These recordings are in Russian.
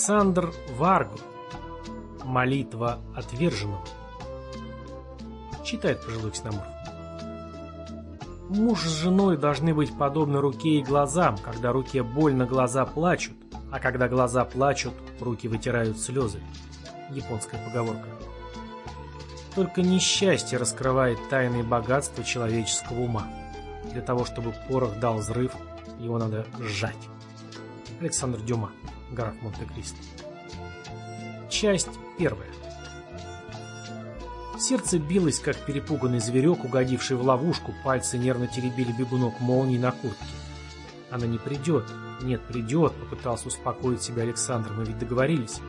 Александр Варгу. Молитва отверженного. Читает пожилой ксеноморф. Муж с женой должны быть подобны руке и глазам. Когда руке больно, глаза плачут, а когда глаза плачут, руки вытирают слезы. Японская поговорка. Только несчастье раскрывает тайные богатства человеческого ума. Для того, чтобы порох дал взрыв, его надо сжать. Александр Дюма граф Монте-Кристо. Часть первая. Сердце билось, как перепуганный зверек, угодивший в ловушку, пальцы нервно теребили бегунок молнии на куртке. Она не придет. Нет, придет, попытался успокоить себя Александр, мы ведь договорились.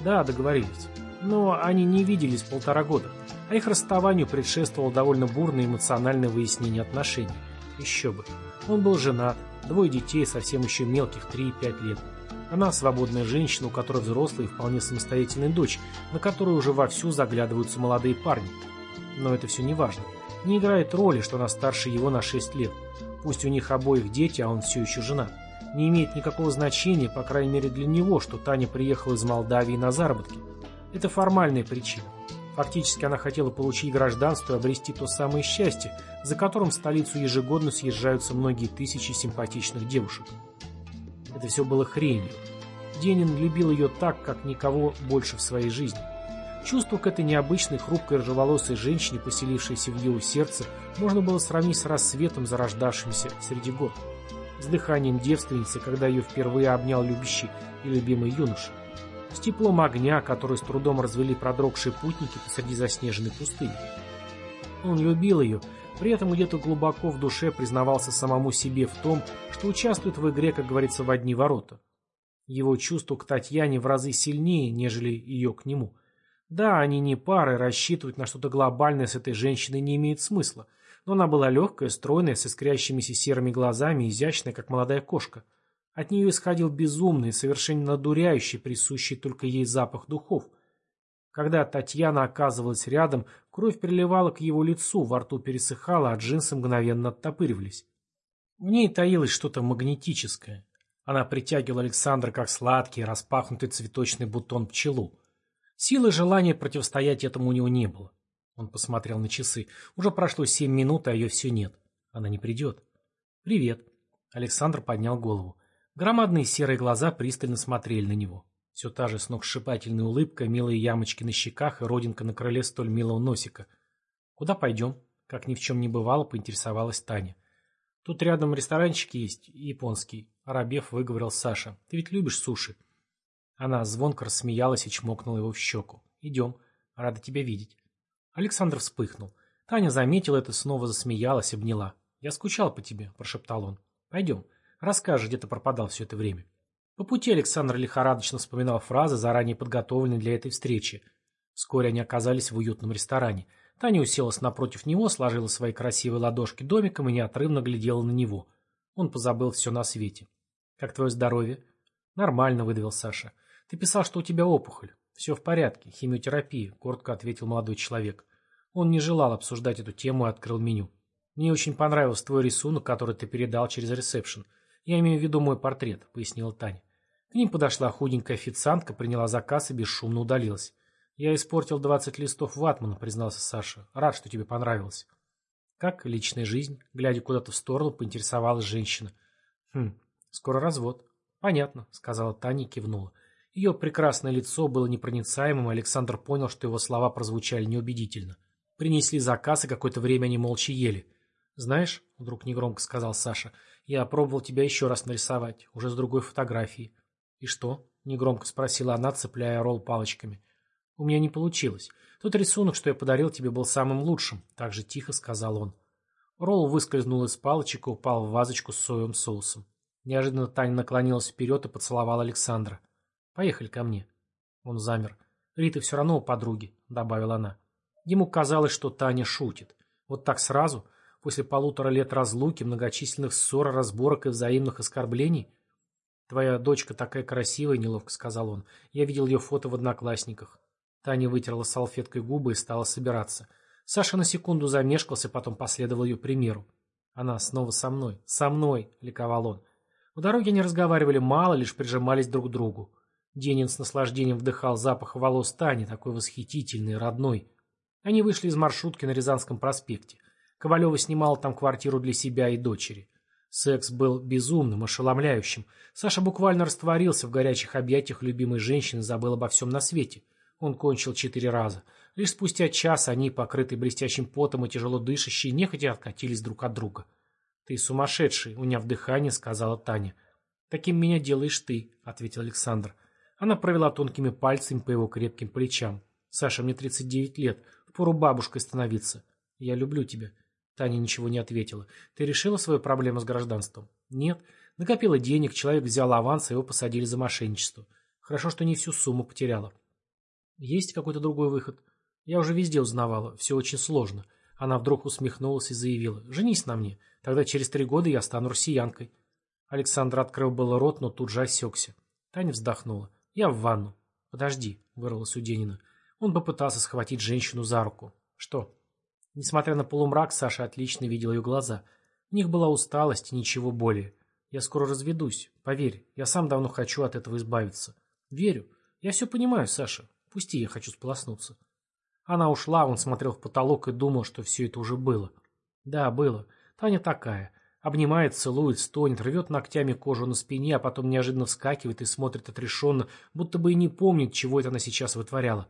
Да, договорились. Но они не виделись полтора года, а их расставанию предшествовало довольно бурное эмоциональное выяснение отношений. Еще бы. Он был женат, двое детей, совсем еще мелких, 3-5 лет. Она свободная женщина, у которой взрослая и вполне самостоятельная дочь, на которую уже вовсю заглядываются молодые парни. Но это все не важно. Не играет роли, что она старше его на 6 лет. Пусть у них обоих дети, а он все еще женат. Не имеет никакого значения, по крайней мере для него, что Таня приехала из Молдавии на заработки. Это формальная причина. Фактически она хотела получить гражданство и обрести то самое счастье, за которым в столицу ежегодно съезжаются многие тысячи симпатичных девушек. Это все было хренью. Денин любил ее так, как никого больше в своей жизни. Чувство к этой необычной, хрупкой, рыжеволосой женщине, поселившейся в его сердце, можно было сравнить с рассветом, зарождавшимся среди гор. С дыханием девственницы, когда ее впервые обнял любящий и любимый юноша. С теплом огня, который с трудом развели продрогшие путники посреди заснеженной пустыни. Он любил ее, при этом где-то глубоко в душе признавался самому себе в том, что участвует в игре, как говорится, в одни ворота. Его чувство к Татьяне в разы сильнее, нежели ее к нему. Да, они не пары, рассчитывать на что-то глобальное с этой женщиной не имеет смысла. Но она была легкая, стройная, с искрящимися серыми глазами, изящная, как молодая кошка. От нее исходил безумный, совершенно надуряющий, присущий только ей запах духов. Когда Татьяна оказывалась рядом, кровь приливала к его лицу, во рту пересыхала, а джинсы мгновенно оттопыривались. В ней таилось что-то магнетическое. Она притягивала Александра как сладкий, распахнутый цветочный бутон пчелу. Силы желания противостоять этому у него не было. Он посмотрел на часы. Уже прошло семь минут, а ее все нет. Она не придет. «Привет». Александр поднял голову. Громадные серые глаза пристально смотрели на него. Все та же сногсшибательная улыбка, милые ямочки на щеках и родинка на крыле столь милого носика. «Куда пойдем?» Как ни в чем не бывало, поинтересовалась Таня. «Тут рядом ресторанчик есть, японский», — Арабев выговорил Саша. «Ты ведь любишь суши?» Она звонко рассмеялась и чмокнула его в щеку. «Идем. Рада тебя видеть». Александр вспыхнул. Таня заметила это, снова засмеялась, обняла. «Я скучал по тебе», — прошептал он. «Пойдем. Расскажи, где ты пропадал все это время». По пути Александр лихорадочно вспоминал фразы, заранее подготовленные для этой встречи. Вскоре они оказались в уютном ресторане. Таня уселась напротив него, сложила свои красивые ладошки домиком и неотрывно глядела на него. Он позабыл все на свете. «Как твое здоровье?» «Нормально», — выдавил Саша. «Ты писал, что у тебя опухоль». «Все в порядке. Химиотерапия», — коротко ответил молодой человек. Он не желал обсуждать эту тему и открыл меню. «Мне очень понравился твой рисунок, который ты передал через ресепшн. Я имею в виду мой портрет», — пояснила Таня. Ним подошла худенькая официантка, приняла заказ и бесшумно удалилась. «Я испортил двадцать листов ватмана», — признался Саша. «Рад, что тебе понравилось». «Как личная жизнь?» Глядя куда-то в сторону, поинтересовалась женщина. «Хм, скоро развод. «Понятно», — сказала Таня и кивнула. Ее прекрасное лицо было непроницаемым, Александр понял, что его слова прозвучали неубедительно. Принесли заказ, и какое-то время они молча ели. «Знаешь», — вдруг негромко сказал Саша, — «я пробовал тебя еще раз нарисовать, уже с другой фотографией». «И что?» — негромко спросила она, цепляя ролл палочками. «У меня не получилось. Тот рисунок, что я подарил тебе, был самым лучшим», — так же тихо сказал он. Ролл выскользнул из палочек и упал в вазочку с соевым соусом. Неожиданно Таня наклонилась вперед и поцеловала Александра. «Поехали ко мне». Он замер. «Рита все равно у подруги», — добавила она. Ему казалось, что Таня шутит. Вот так сразу, после полутора лет разлуки, многочисленных ссор, разборок и взаимных оскорблений? «Твоя дочка такая красивая», — неловко сказал он. «Я видел ее фото в Одноклассниках». Таня вытерла салфеткой губы и стала собираться. Саша на секунду замешкался, потом последовал ее примеру. «Она снова со мной, со мной!» — ликовал он. В дороге они разговаривали мало, лишь прижимались друг к другу. Денин с наслаждением вдыхал запах волос Тани, такой восхитительный, родной. Они вышли из маршрутки на Рязанском проспекте. Ковалева снимала там квартиру для себя и дочери. Секс был безумным, ошеломляющим. Саша буквально растворился в горячих объятиях любимой женщины, забыл обо всем на свете. Он кончил четыре раза. Лишь спустя час они, покрытые блестящим потом и тяжело дышащие, нехотя откатились друг от друга. «Ты сумасшедший», — уняв дыхание, сказала Таня. «Таким меня делаешь ты», — ответил Александр. Она провела тонкими пальцами по его крепким плечам. «Саша, мне 39 лет. Впору бабушкой становиться. Я люблю тебя». Таня ничего не ответила. «Ты решила свою проблему с гражданством?» «Нет. Накопила денег, человек взял аванс, а его посадили за мошенничество. Хорошо, что не всю сумму потеряла». «Есть какой-то другой выход?» Я уже везде узнавала, все очень сложно. Она вдруг усмехнулась и заявила, женись на мне, тогда через три года я стану россиянкой. Александр открыл было рот, но тут же осекся. Таня вздохнула. Я в ванну. Подожди, вырвалась у Денина. Он попытался схватить женщину за руку. Что? Несмотря на полумрак, Саша отлично видел ее глаза. В них была усталость и ничего более. Я скоро разведусь. Поверь, я сам давно хочу от этого избавиться. Верю. Я все понимаю, Саша. Пусти, я хочу сполоснуться. Она ушла, он смотрел в потолок и думал, что все это уже было. Да, было. Таня такая. Обнимает, целует, стонет, рвет ногтями кожу на спине, а потом неожиданно вскакивает и смотрит отрешенно, будто бы и не помнит, чего это она сейчас вытворяла.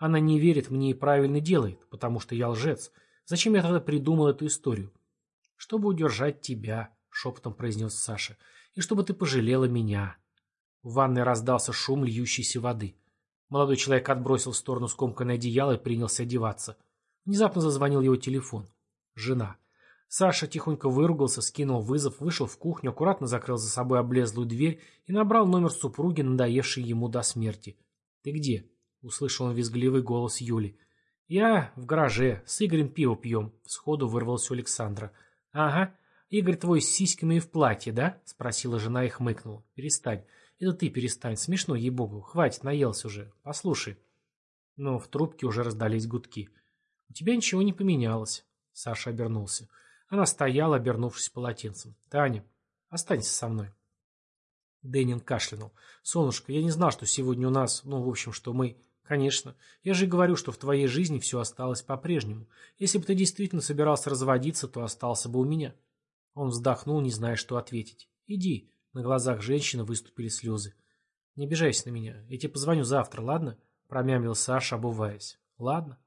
Она не верит мне и правильно делает, потому что я лжец. Зачем я тогда придумал эту историю? Чтобы удержать тебя, шепотом произнес Саша, и чтобы ты пожалела меня. В ванной раздался шум льющейся воды. Молодой человек отбросил в сторону скомканное одеяло и принялся одеваться. Внезапно зазвонил его телефон. Жена. Саша тихонько выругался, скинул вызов, вышел в кухню, аккуратно закрыл за собой облезлую дверь и набрал номер супруги, надоевшей ему до смерти. «Ты где?» — услышал он визгливый голос Юли. «Я в гараже, с Игорем пиво пьем», — сходу вырвался у Александра. «Ага, Игорь твой с сиськами и в платье, да?» — спросила жена и хмыкнула. «Перестань. Это ты перестань, смешно, ей-богу. Хватит, наелся уже. Послушай. Но в трубке уже раздались гудки. У тебя ничего не поменялось. Саша обернулся. Она стояла, обернувшись полотенцем. Таня, останься со мной. Дэнин кашлянул. «Солнышко, я не знал, что сегодня у нас, ну, в общем, что мы...» «Конечно. Я же говорю, что в твоей жизни все осталось по-прежнему. Если бы ты действительно собирался разводиться, то остался бы у меня». Он вздохнул, не зная, что ответить. «Иди. На глазах женщины выступили слезы. «Не обижайся на меня. Я тебе позвоню завтра, ладно?» Промямлил Саша, обуваясь. «Ладно».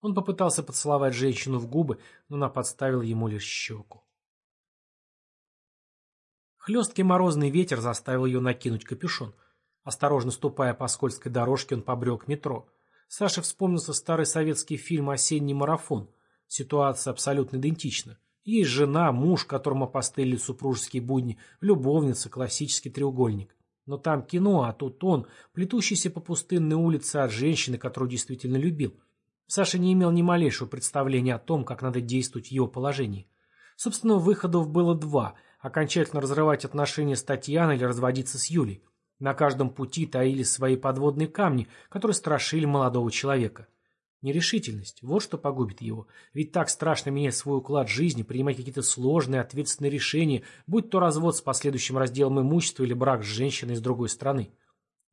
Он попытался поцеловать женщину в губы, но она подставила ему лишь щеку. Хлесткий морозный ветер заставил ее накинуть капюшон. Осторожно ступая по скользкой дорожке, он побрел к метро. Саше вспомнился старый советский фильм «Осенний марафон». Ситуация абсолютно идентична. Есть жена, муж, которому опостылили супружеские будни, любовница, классический треугольник. Но там кино, а тут он, плетущийся по пустынной улице от женщины, которую действительно любил. Саша не имел ни малейшего представления о том, как надо действовать в его положении. Собственно, выходов было два – окончательно разрывать отношения с Татьяной или разводиться с Юлей. На каждом пути таились свои подводные камни, которые страшили молодого человека. Нерешительность – вот что погубит его. Ведь так страшно менять свой уклад жизни, принимать какие-то сложные, ответственные решения, будь то развод с последующим разделом имущества или брак с женщиной из другой страны.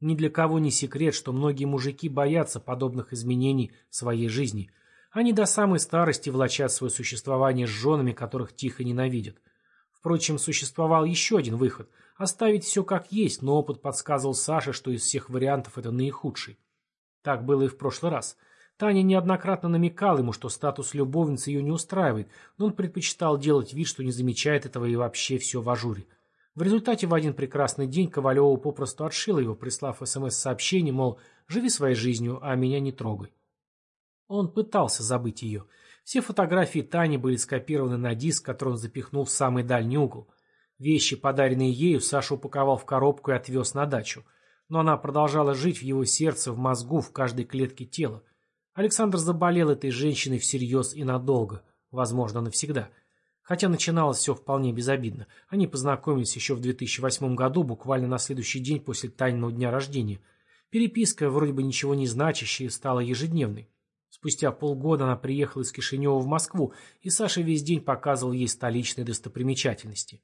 Ни для кого не секрет, что многие мужики боятся подобных изменений в своей жизни. Они до самой старости влачат свое существование с женами, которых тихо ненавидят. Впрочем, существовал еще один выход – Оставить все как есть, но опыт подсказывал Саше, что из всех вариантов это наихудший. Так было и в прошлый раз. Таня неоднократно намекала ему, что статус любовницы ее не устраивает, но он предпочитал делать вид, что не замечает этого и вообще все в ажуре. В результате в один прекрасный день Ковалева попросту отшила его, прислав СМС-сообщение, мол, живи своей жизнью, а меня не трогай. Он пытался забыть ее. Все фотографии Тани были скопированы на диск, который он запихнул в самый дальний угол – Вещи, подаренные ею, Саша упаковал в коробку и отвез на дачу. Но она продолжала жить в его сердце, в мозгу, в каждой клетке тела. Александр заболел этой женщиной всерьез и надолго, возможно, навсегда. Хотя начиналось все вполне безобидно. Они познакомились еще в 2008 году, буквально на следующий день после Таниного дня рождения. Переписка, вроде бы ничего не значащая, стала ежедневной. Спустя полгода она приехала из Кишинева в Москву, и Саша весь день показывал ей столичные достопримечательности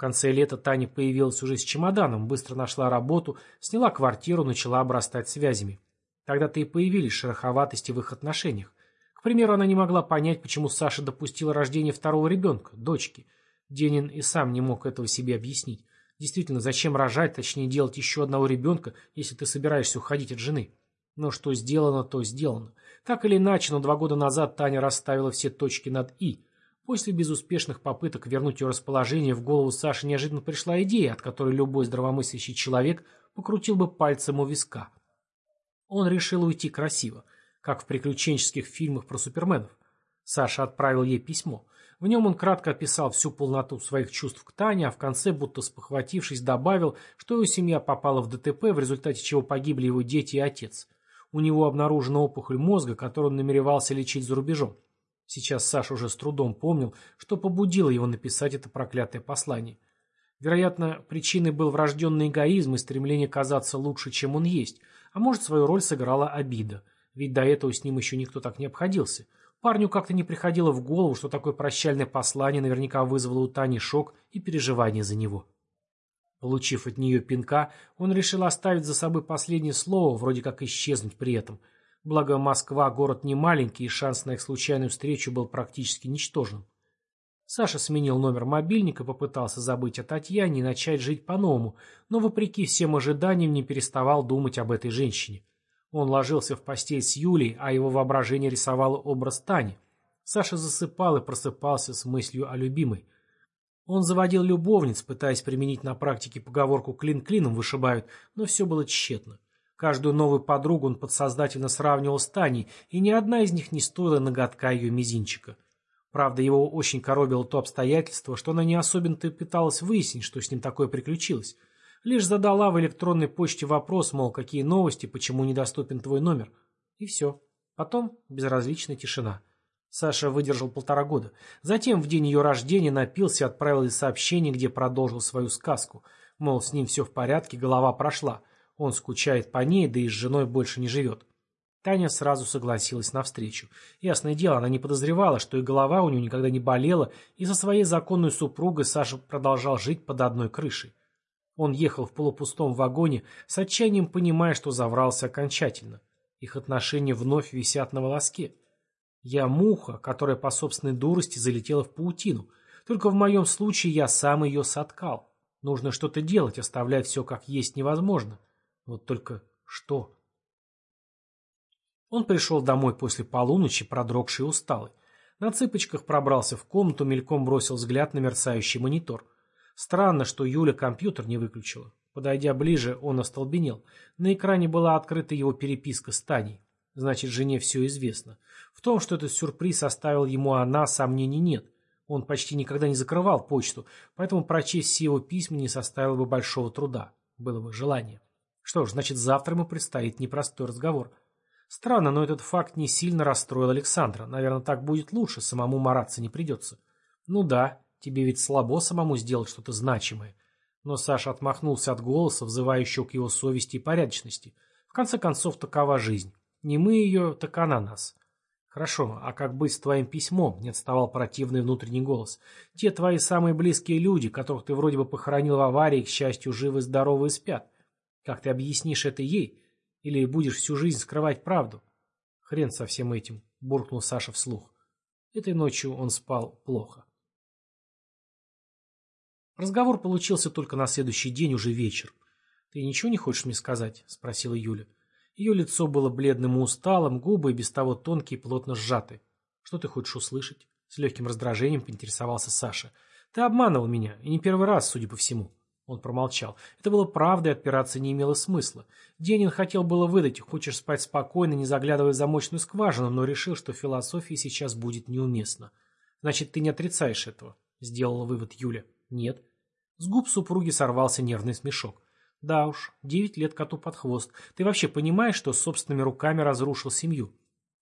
конце лета Таня появилась уже с чемоданом, быстро нашла работу, сняла квартиру, начала обрастать связями. Тогда-то и появились шероховатости в их отношениях. К примеру, она не могла понять, почему Саша допустила рождение второго ребенка, дочки. Денин и сам не мог этого себе объяснить. Действительно, зачем рожать, точнее делать еще одного ребенка, если ты собираешься уходить от жены? Но что сделано, то сделано. Так или иначе, но два года назад Таня расставила все точки над «и». После безуспешных попыток вернуть ее расположение в голову Саши неожиданно пришла идея, от которой любой здравомыслящий человек покрутил бы пальцем у виска. Он решил уйти красиво, как в приключенческих фильмах про суперменов. Саша отправил ей письмо. В нем он кратко описал всю полноту своих чувств к Тане, а в конце, будто спохватившись, добавил, что его семья попала в ДТП, в результате чего погибли его дети и отец. У него обнаружена опухоль мозга, которую он намеревался лечить за рубежом. Сейчас Саша уже с трудом помнил, что побудило его написать это проклятое послание. Вероятно, причиной был врожденный эгоизм и стремление казаться лучше, чем он есть, а может, свою роль сыграла обида, ведь до этого с ним еще никто так не обходился. Парню как-то не приходило в голову, что такое прощальное послание наверняка вызвало у Тани шок и переживание за него. Получив от нее пинка, он решил оставить за собой последнее слово, вроде как исчезнуть при этом – Благо Москва город не маленький, и шанс на их случайную встречу был практически ничтожен. Саша сменил номер мобильника, попытался забыть о Татьяне и начать жить по-новому, но вопреки всем ожиданиям не переставал думать об этой женщине. Он ложился в постель с Юлей, а его воображение рисовало образ Тани. Саша засыпал и просыпался с мыслью о любимой. Он заводил любовниц, пытаясь применить на практике поговорку «клин клином вышибают», но все было тщетно. Каждую новую подругу он подсознательно сравнивал с Таней, и ни одна из них не стоила ноготка ее мизинчика. Правда, его очень коробило то обстоятельство, что она не особенно-то пыталась выяснить, что с ним такое приключилось. Лишь задала в электронной почте вопрос, мол, какие новости, почему недоступен твой номер. И все. Потом безразличная тишина. Саша выдержал полтора года. Затем в день ее рождения напился и отправил ей сообщение, где продолжил свою сказку. Мол, с ним все в порядке, голова прошла. Он скучает по ней, да и с женой больше не живет. Таня сразу согласилась на встречу. Ясное дело, она не подозревала, что и голова у нее никогда не болела, и со своей законной супругой Саша продолжал жить под одной крышей. Он ехал в полупустом вагоне, с отчаянием понимая, что заврался окончательно. Их отношения вновь висят на волоске. Я муха, которая по собственной дурости залетела в паутину. Только в моем случае я сам ее соткал. Нужно что-то делать, оставлять все как есть невозможно. Вот только что? Он пришел домой после полуночи, продрогший и усталый. На цыпочках пробрался в комнату, мельком бросил взгляд на мерцающий монитор. Странно, что Юля компьютер не выключила. Подойдя ближе, он остолбенел. На экране была открыта его переписка с Таней. Значит, жене все известно. В том, что этот сюрприз оставил ему она, сомнений нет. Он почти никогда не закрывал почту, поэтому прочесть все его письма не составило бы большого труда. Было бы желание. Что ж, значит, завтра ему предстоит непростой разговор. Странно, но этот факт не сильно расстроил Александра. Наверное, так будет лучше, самому мараться не придется. Ну да, тебе ведь слабо самому сделать что-то значимое. Но Саша отмахнулся от голоса, взывающего к его совести и порядочности. В конце концов, такова жизнь. Не мы ее, так она нас. Хорошо, а как быть с твоим письмом? Не отставал противный внутренний голос. Те твои самые близкие люди, которых ты вроде бы похоронил в аварии, к счастью, живы, здоровы и спят. Как ты объяснишь это ей? Или будешь всю жизнь скрывать правду? Хрен со всем этим, буркнул Саша вслух. Этой ночью он спал плохо. Разговор получился только на следующий день, уже вечер. «Ты ничего не хочешь мне сказать?» – спросила Юля. Ее лицо было бледным и усталым, губы и без того тонкие и плотно сжаты. «Что ты хочешь услышать?» – с легким раздражением поинтересовался Саша. «Ты обманывал меня, и не первый раз, судя по всему». Он промолчал. Это было правдой, отпираться не имело смысла. Денин хотел было выдать, хочешь спать спокойно, не заглядывая в замочную скважину, но решил, что философия сейчас будет неуместна. «Значит, ты не отрицаешь этого?» – сделала вывод Юля. «Нет». С губ супруги сорвался нервный смешок. «Да уж, девять лет коту под хвост. Ты вообще понимаешь, что собственными руками разрушил семью?»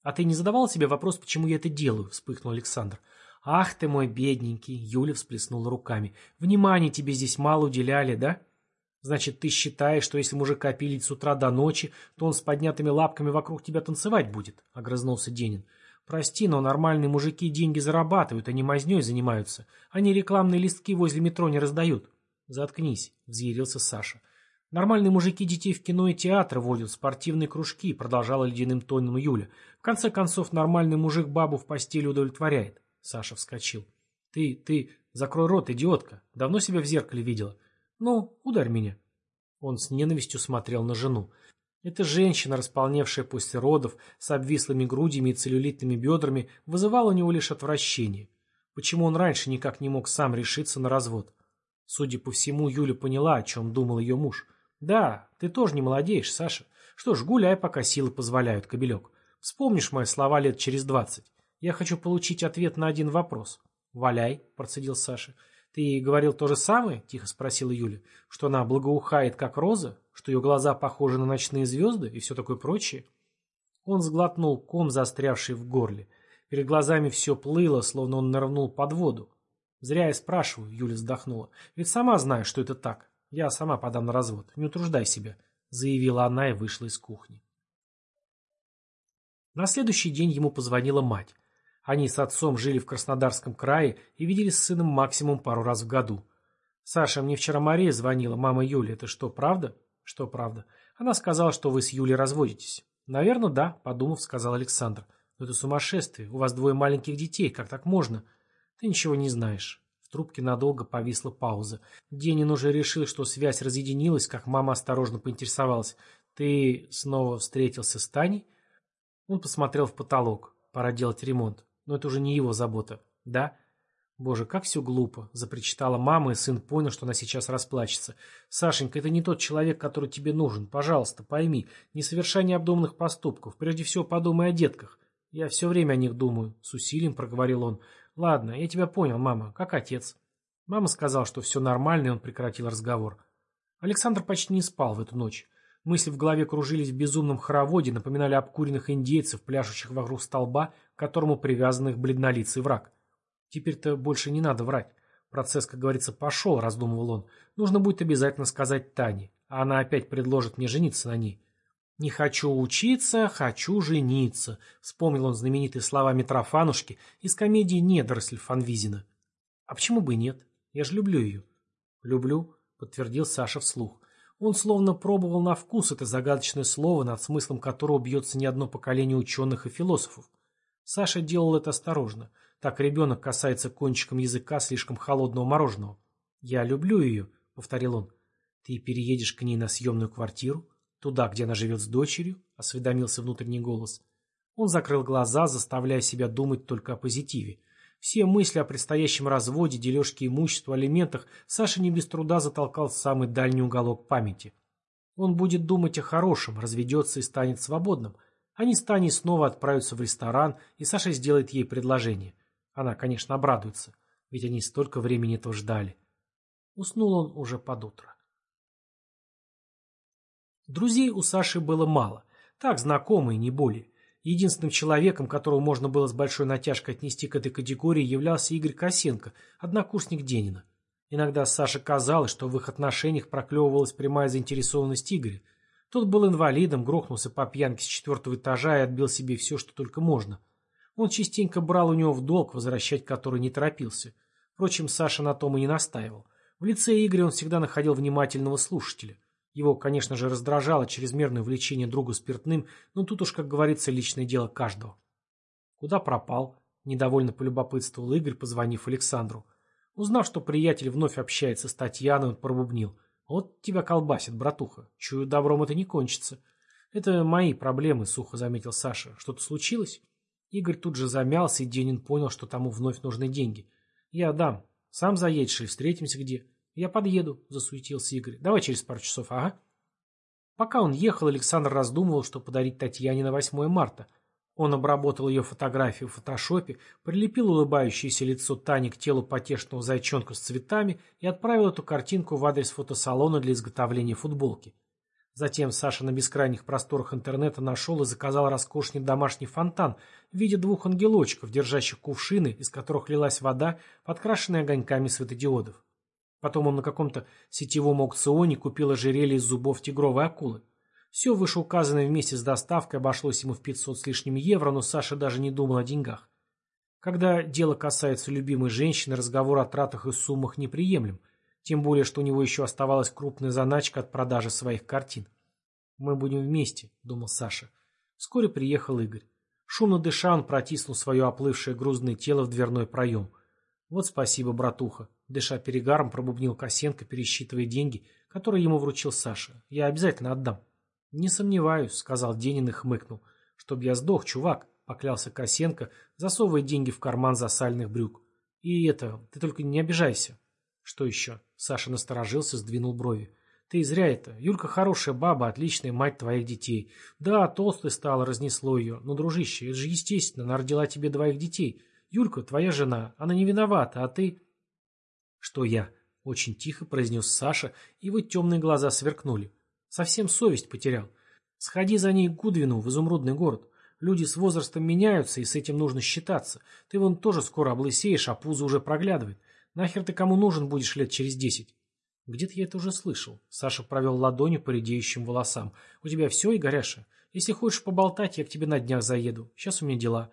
«А ты не задавал себе вопрос, почему я это делаю?» – вспыхнул Александр. «Ах ты мой бедненький!» — Юля всплеснула руками. «Внимания тебе здесь мало уделяли, да? Значит, ты считаешь, что если мужика пилить с утра до ночи, то он с поднятыми лапками вокруг тебя танцевать будет?» — огрызнулся Денин. «Прости, но нормальные мужики деньги зарабатывают, они мазнёй занимаются. Они рекламные листки возле метро не раздают». «Заткнись», — взъярился Саша. «Нормальные мужики детей в кино и театр водят, спортивные кружки», — продолжала ледяным тоном Юля. «В конце концов, нормальный мужик бабу в постели удовлетворяет. Саша вскочил. «Ты, ты, закрой рот, идиотка. Давно себя в зеркале видела? Ну, ударь меня». Он с ненавистью смотрел на жену. Эта женщина, располневшая после родов, с обвислыми грудями и целлюлитными бедрами, вызывала у него лишь отвращение. Почему он раньше никак не мог сам решиться на развод? Судя по всему, Юля поняла, о чем думал ее муж. «Да, ты тоже не молодеешь, Саша. Что ж, гуляй, пока силы позволяют, кобелек. Вспомнишь мои слова лет через двадцать. Я хочу получить ответ на один вопрос. Валяй, процедил Саша. Ты говорил то же самое? Тихо спросила Юля. Что она благоухает, как роза? Что ее глаза похожи на ночные звезды и все такое прочее? Он сглотнул ком, застрявший в горле. Перед глазами все плыло, словно он нырнул под воду. «Зря я спрашиваю», — Юля вздохнула. «Ведь сама знаю, что это так. Я сама подам на развод. Не утруждай себя», — заявила она и вышла из кухни. На следующий день ему позвонила мать. Они с отцом жили в Краснодарском крае и виделись с сыном максимум пару раз в году. «Саша, мне вчера Мария звонила, мама Юли. Это что, правда?» «Что правда?» Она сказала, что вы с Юлей разводитесь. «Наверное, да», — подумав, сказал Александр. «Но это сумасшествие. У вас двое маленьких детей. Как так можно?» «Ты ничего не знаешь». В трубке надолго повисла пауза. Денин уже решил, что связь разъединилась, как мама осторожно поинтересовалась. «Ты снова встретился с Таней?» Он посмотрел в потолок. Пора делать ремонт. Но это уже не его забота. Да? Боже, как все глупо, запричитала мама, и сын понял, что она сейчас расплачется. Сашенька, это не тот человек, который тебе нужен. Пожалуйста, пойми, не совершай необдуманных поступков. Прежде всего подумай о детках. Я все время о них думаю, с усилием проговорил он. Ладно, я тебя понял, мама, как отец. Мама сказала, что все нормально, и он прекратил разговор. Александр почти не спал в эту ночь. Мысли в голове кружились в безумном хороводе, напоминали обкуренных индейцев, пляшущих вокруг столба, к которому привязан их бледнолицый враг. Теперь-то больше не надо врать. Процесс, как говорится, пошел, раздумывал он. Нужно будет обязательно сказать Тане, а она опять предложит мне жениться на ней. «Не хочу учиться, хочу жениться», — вспомнил он знаменитые слова Митрофанушки из комедии «Недоросль» Фанвизина. «А почему бы нет? Я же люблю ее». «Люблю», — подтвердил Саша вслух. Он словно пробовал на вкус это загадочное слово, над смыслом которого бьется не одно поколение ученых и философов. Саша делал это осторожно. Так ребенок касается кончиком языка слишком холодного мороженого. «Я люблю ее», — повторил он. «Ты переедешь к ней на съемную квартиру? Туда, где она живет с дочерью?» — осведомился внутренний голос. Он закрыл глаза, заставляя себя думать только о позитиве. Все мысли о предстоящем разводе, дележке имущества, алиментах Саша не без труда затолкал в самый дальний уголок памяти. Он будет думать о хорошем, разведется и станет свободным. Они с Таней снова отправятся в ресторан, и Саша сделает ей предложение. Она, конечно, обрадуется, ведь они столько времени этого ждали. Уснул он уже под утро. Друзей у Саши было мало, так знакомые, не более. Единственным человеком, которого можно было с большой натяжкой отнести к этой категории, являлся Игорь Косенко, однокурсник Денина. Иногда Саше казалось, что в их отношениях проклевывалась прямая заинтересованность Игоря. Тот был инвалидом, грохнулся по пьянке с четвертого этажа и отбил себе все, что только можно. Он частенько брал у него в долг, возвращать который не торопился. Впрочем, Саша на том и не настаивал. В лице Игоря он всегда находил внимательного слушателя – его, конечно же, раздражало чрезмерное увлечение друга спиртным, но тут уж, как говорится, личное дело каждого. «Куда пропал?» – недовольно полюбопытствовал Игорь, позвонив Александру. Узнав, что приятель вновь общается с Татьяной, он пробубнил. «Вот тебя колбасит, братуха. Чую, добром это не кончится». «Это мои проблемы», — сухо заметил Саша. «Что-то случилось?» Игорь тут же замялся, и Денин понял, что тому вновь нужны деньги. «Я дам. Сам заедешь или встретимся где?» «Я подъеду», — засуетился Игорь. «Давай через пару часов, ага». Пока он ехал, Александр раздумывал, что подарить Татьяне на 8 марта. Он обработал ее фотографию в фотошопе, прилепил улыбающееся лицо Тани к телу потешного зайчонка с цветами и отправил эту картинку в адрес фотосалона для изготовления футболки. Затем Саша на бескрайних просторах интернета нашел и заказал роскошный домашний фонтан в виде двух ангелочков, держащих кувшины, из которых лилась вода, подкрашенная огоньками светодиодов. Потом он на каком-то сетевом аукционе купил ожерелье из зубов тигровой акулы. Все вышеуказанное вместе с доставкой обошлось ему в 500 с лишним евро, но Саша даже не думал о деньгах. Когда дело касается любимой женщины, разговор о тратах и суммах неприемлем. Тем более, что у него еще оставалась крупная заначка от продажи своих картин. «Мы будем вместе», — думал Саша. Вскоре приехал Игорь. Шумно дыша, он протиснул свое оплывшее грузное тело в дверной проем. «Вот спасибо, братуха», — дыша перегаром, пробубнил Косенко, пересчитывая деньги, которые ему вручил Саша. «Я обязательно отдам». «Не сомневаюсь», — сказал Денин и хмыкнул. «Чтоб я сдох, чувак», — поклялся Косенко, засовывая деньги в карман засальных брюк. «И это, ты только не обижайся». «Что еще?» Саша насторожился, сдвинул брови. «Ты зря это. Юлька хорошая баба, отличная мать твоих детей. Да, толстой стала, разнесло ее. Но, дружище, это же естественно, она родила тебе двоих детей. Юлька, твоя жена, она не виновата, а ты...» «Что я?» — очень тихо произнес Саша, и его темные глаза сверкнули. «Совсем совесть потерял. Сходи за ней к Гудвину в изумрудный город. Люди с возрастом меняются, и с этим нужно считаться. Ты вон тоже скоро облысеешь, а пузо уже проглядывает. Нахер ты кому нужен будешь лет через десять? Где-то я это уже слышал. Саша провел ладонью по редеющим волосам. У тебя все, Игоряша? Если хочешь поболтать, я к тебе на днях заеду. Сейчас у меня дела.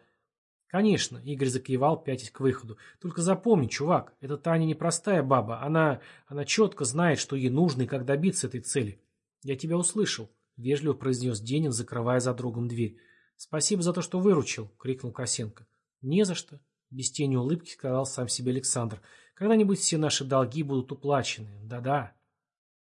Конечно, Игорь закивал, пятясь к выходу. Только запомни, чувак, эта Таня непростая баба. Она, она четко знает, что ей нужно и как добиться этой цели. Я тебя услышал, вежливо произнес Денин, закрывая за другом дверь. Спасибо за то, что выручил, крикнул Косенко. Не за что, без тени улыбки сказал сам себе Александр. Когда-нибудь все наши долги будут уплачены. Да-да.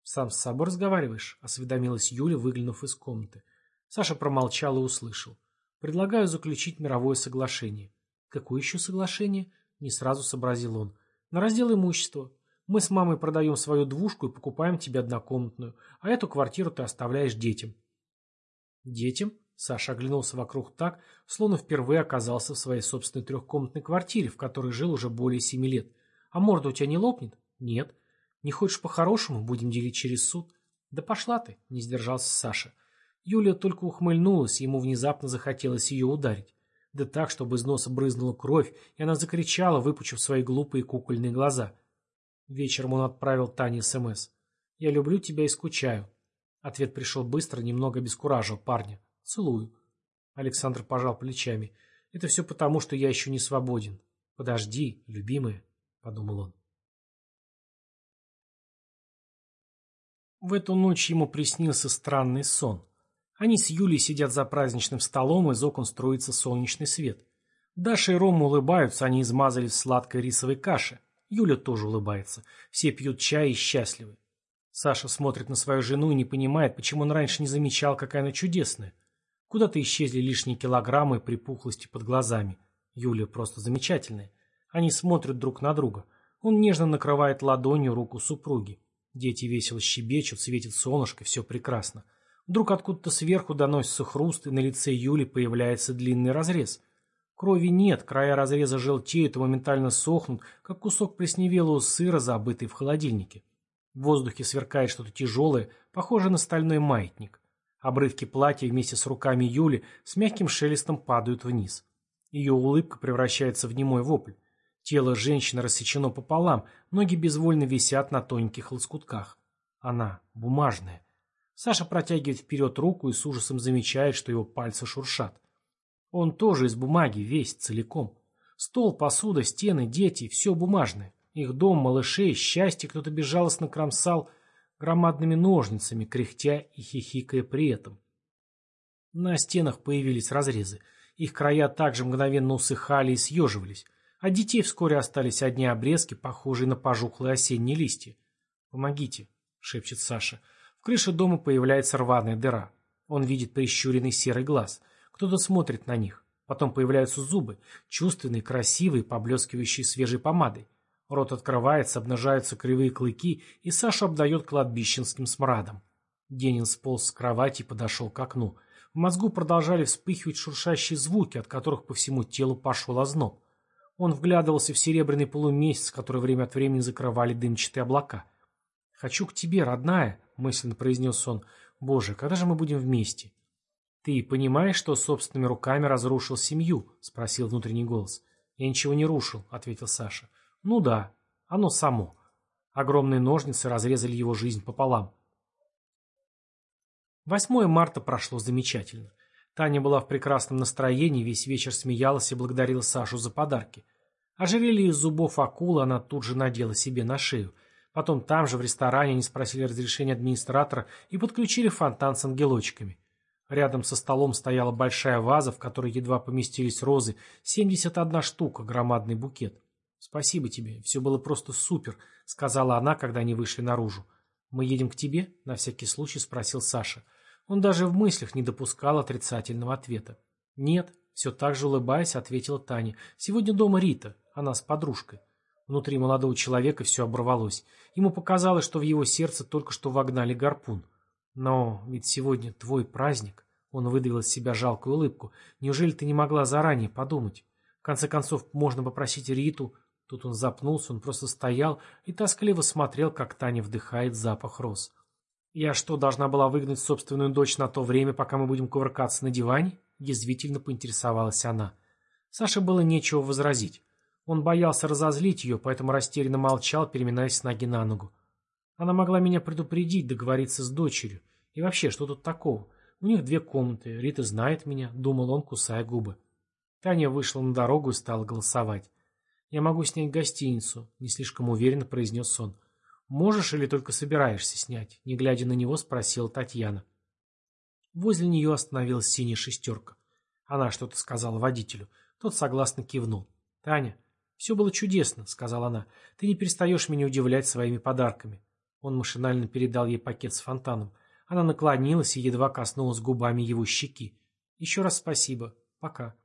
Сам с собой разговариваешь? Осведомилась Юля, выглянув из комнаты. Саша промолчал и услышал. Предлагаю заключить мировое соглашение. Какое еще соглашение? Не сразу сообразил он. На раздел имущества. Мы с мамой продаем свою двушку и покупаем тебе однокомнатную, а эту квартиру ты оставляешь детям. Детям? Саша оглянулся вокруг так, словно впервые оказался в своей собственной трехкомнатной квартире, в которой жил уже более семи лет. А морда у тебя не лопнет? Нет. Не хочешь по-хорошему? Будем делить через суд. Да пошла ты, не сдержался Саша. Юлия только ухмыльнулась, ему внезапно захотелось ее ударить. Да так, чтобы из носа брызнула кровь, и она закричала, выпучив свои глупые кукольные глаза. Вечером он отправил Тане СМС. «Я люблю тебя и скучаю». Ответ пришел быстро, немного обескуражил парня. «Целую». Александр пожал плечами. «Это все потому, что я еще не свободен. Подожди, любимая». — подумал он. В эту ночь ему приснился странный сон. Они с Юлей сидят за праздничным столом, из окон струится солнечный свет. Даша и Рома улыбаются, они измазались в сладкой рисовой каше. Юля тоже улыбается. Все пьют чай и счастливы. Саша смотрит на свою жену и не понимает, почему он раньше не замечал, какая она чудесная. Куда-то исчезли лишние килограммы припухлости под глазами. Юля просто замечательная. Они смотрят друг на друга. Он нежно накрывает ладонью руку супруги. Дети весело щебечут, светит солнышко, все прекрасно. Вдруг откуда-то сверху доносится хруст, и на лице Юли появляется длинный разрез. Крови нет, края разреза желтеют и моментально сохнут, как кусок плесневелого сыра, забытый в холодильнике. В воздухе сверкает что-то тяжелое, похожее на стальной маятник. Обрывки платья вместе с руками Юли с мягким шелестом падают вниз. Ее улыбка превращается в немой вопль. Тело женщины рассечено пополам, ноги безвольно висят на тоненьких лоскутках. Она бумажная. Саша протягивает вперед руку и с ужасом замечает, что его пальцы шуршат. Он тоже из бумаги, весь, целиком. Стол, посуда, стены, дети, все бумажное. Их дом, малышей, счастье кто-то безжалостно кромсал громадными ножницами, кряхтя и хихикая при этом. На стенах появились разрезы. Их края также мгновенно усыхали и съеживались. От детей вскоре остались одни обрезки, похожие на пожухлые осенние листья. «Помогите», — шепчет Саша. В крыше дома появляется рваная дыра. Он видит прищуренный серый глаз. Кто-то смотрит на них. Потом появляются зубы, чувственные, красивые, поблескивающие свежей помадой. Рот открывается, обнажаются кривые клыки, и Сашу обдает кладбищенским смрадом. Денин сполз с кровати и подошел к окну. В мозгу продолжали вспыхивать шуршащие звуки, от которых по всему телу пошел озноб. Он вглядывался в серебряный полумесяц, который время от времени закрывали дымчатые облака. «Хочу к тебе, родная», — мысленно произнес он. «Боже, когда же мы будем вместе?» «Ты понимаешь, что собственными руками разрушил семью?» — спросил внутренний голос. «Я ничего не рушил», — ответил Саша. «Ну да, оно само». Огромные ножницы разрезали его жизнь пополам. 8 марта прошло замечательно. Таня была в прекрасном настроении, весь вечер смеялась и благодарила Сашу за подарки. Ожерелье из зубов акулы она тут же надела себе на шею. Потом там же, в ресторане, они спросили разрешения администратора и подключили фонтан с ангелочками. Рядом со столом стояла большая ваза, в которой едва поместились розы, 71 штука, громадный букет. «Спасибо тебе, все было просто супер», — сказала она, когда они вышли наружу. «Мы едем к тебе?» — на всякий случай спросил Саша. Он даже в мыслях не допускал отрицательного ответа. «Нет», — все так же улыбаясь, ответила Таня. «Сегодня дома Рита, она с подружкой». Внутри молодого человека все оборвалось. Ему показалось, что в его сердце только что вогнали гарпун. «Но ведь сегодня твой праздник», — он выдавил из себя жалкую улыбку. «Неужели ты не могла заранее подумать? В конце концов, можно попросить Риту...» Тут он запнулся, он просто стоял и тоскливо смотрел, как Таня вдыхает запах роз. «Я что, должна была выгнать собственную дочь на то время, пока мы будем кувыркаться на диване?» Язвительно поинтересовалась она. Саше было нечего возразить. Он боялся разозлить ее, поэтому растерянно молчал, переминаясь с ноги на ногу. Она могла меня предупредить, договориться с дочерью. И вообще, что тут такого? У них две комнаты, Рита знает меня, думал он, кусая губы. Таня вышла на дорогу и стала голосовать. «Я могу снять гостиницу», — не слишком уверенно произнес он. «Можешь или только собираешься снять?» Не глядя на него, спросила Татьяна. Возле нее остановилась синяя шестерка. Она что-то сказала водителю. Тот согласно кивнул. «Таня, все было чудесно», — сказала она. «Ты не перестаешь меня удивлять своими подарками». Он машинально передал ей пакет с фонтаном. Она наклонилась и едва коснулась губами его щеки. «Еще раз спасибо. Пока».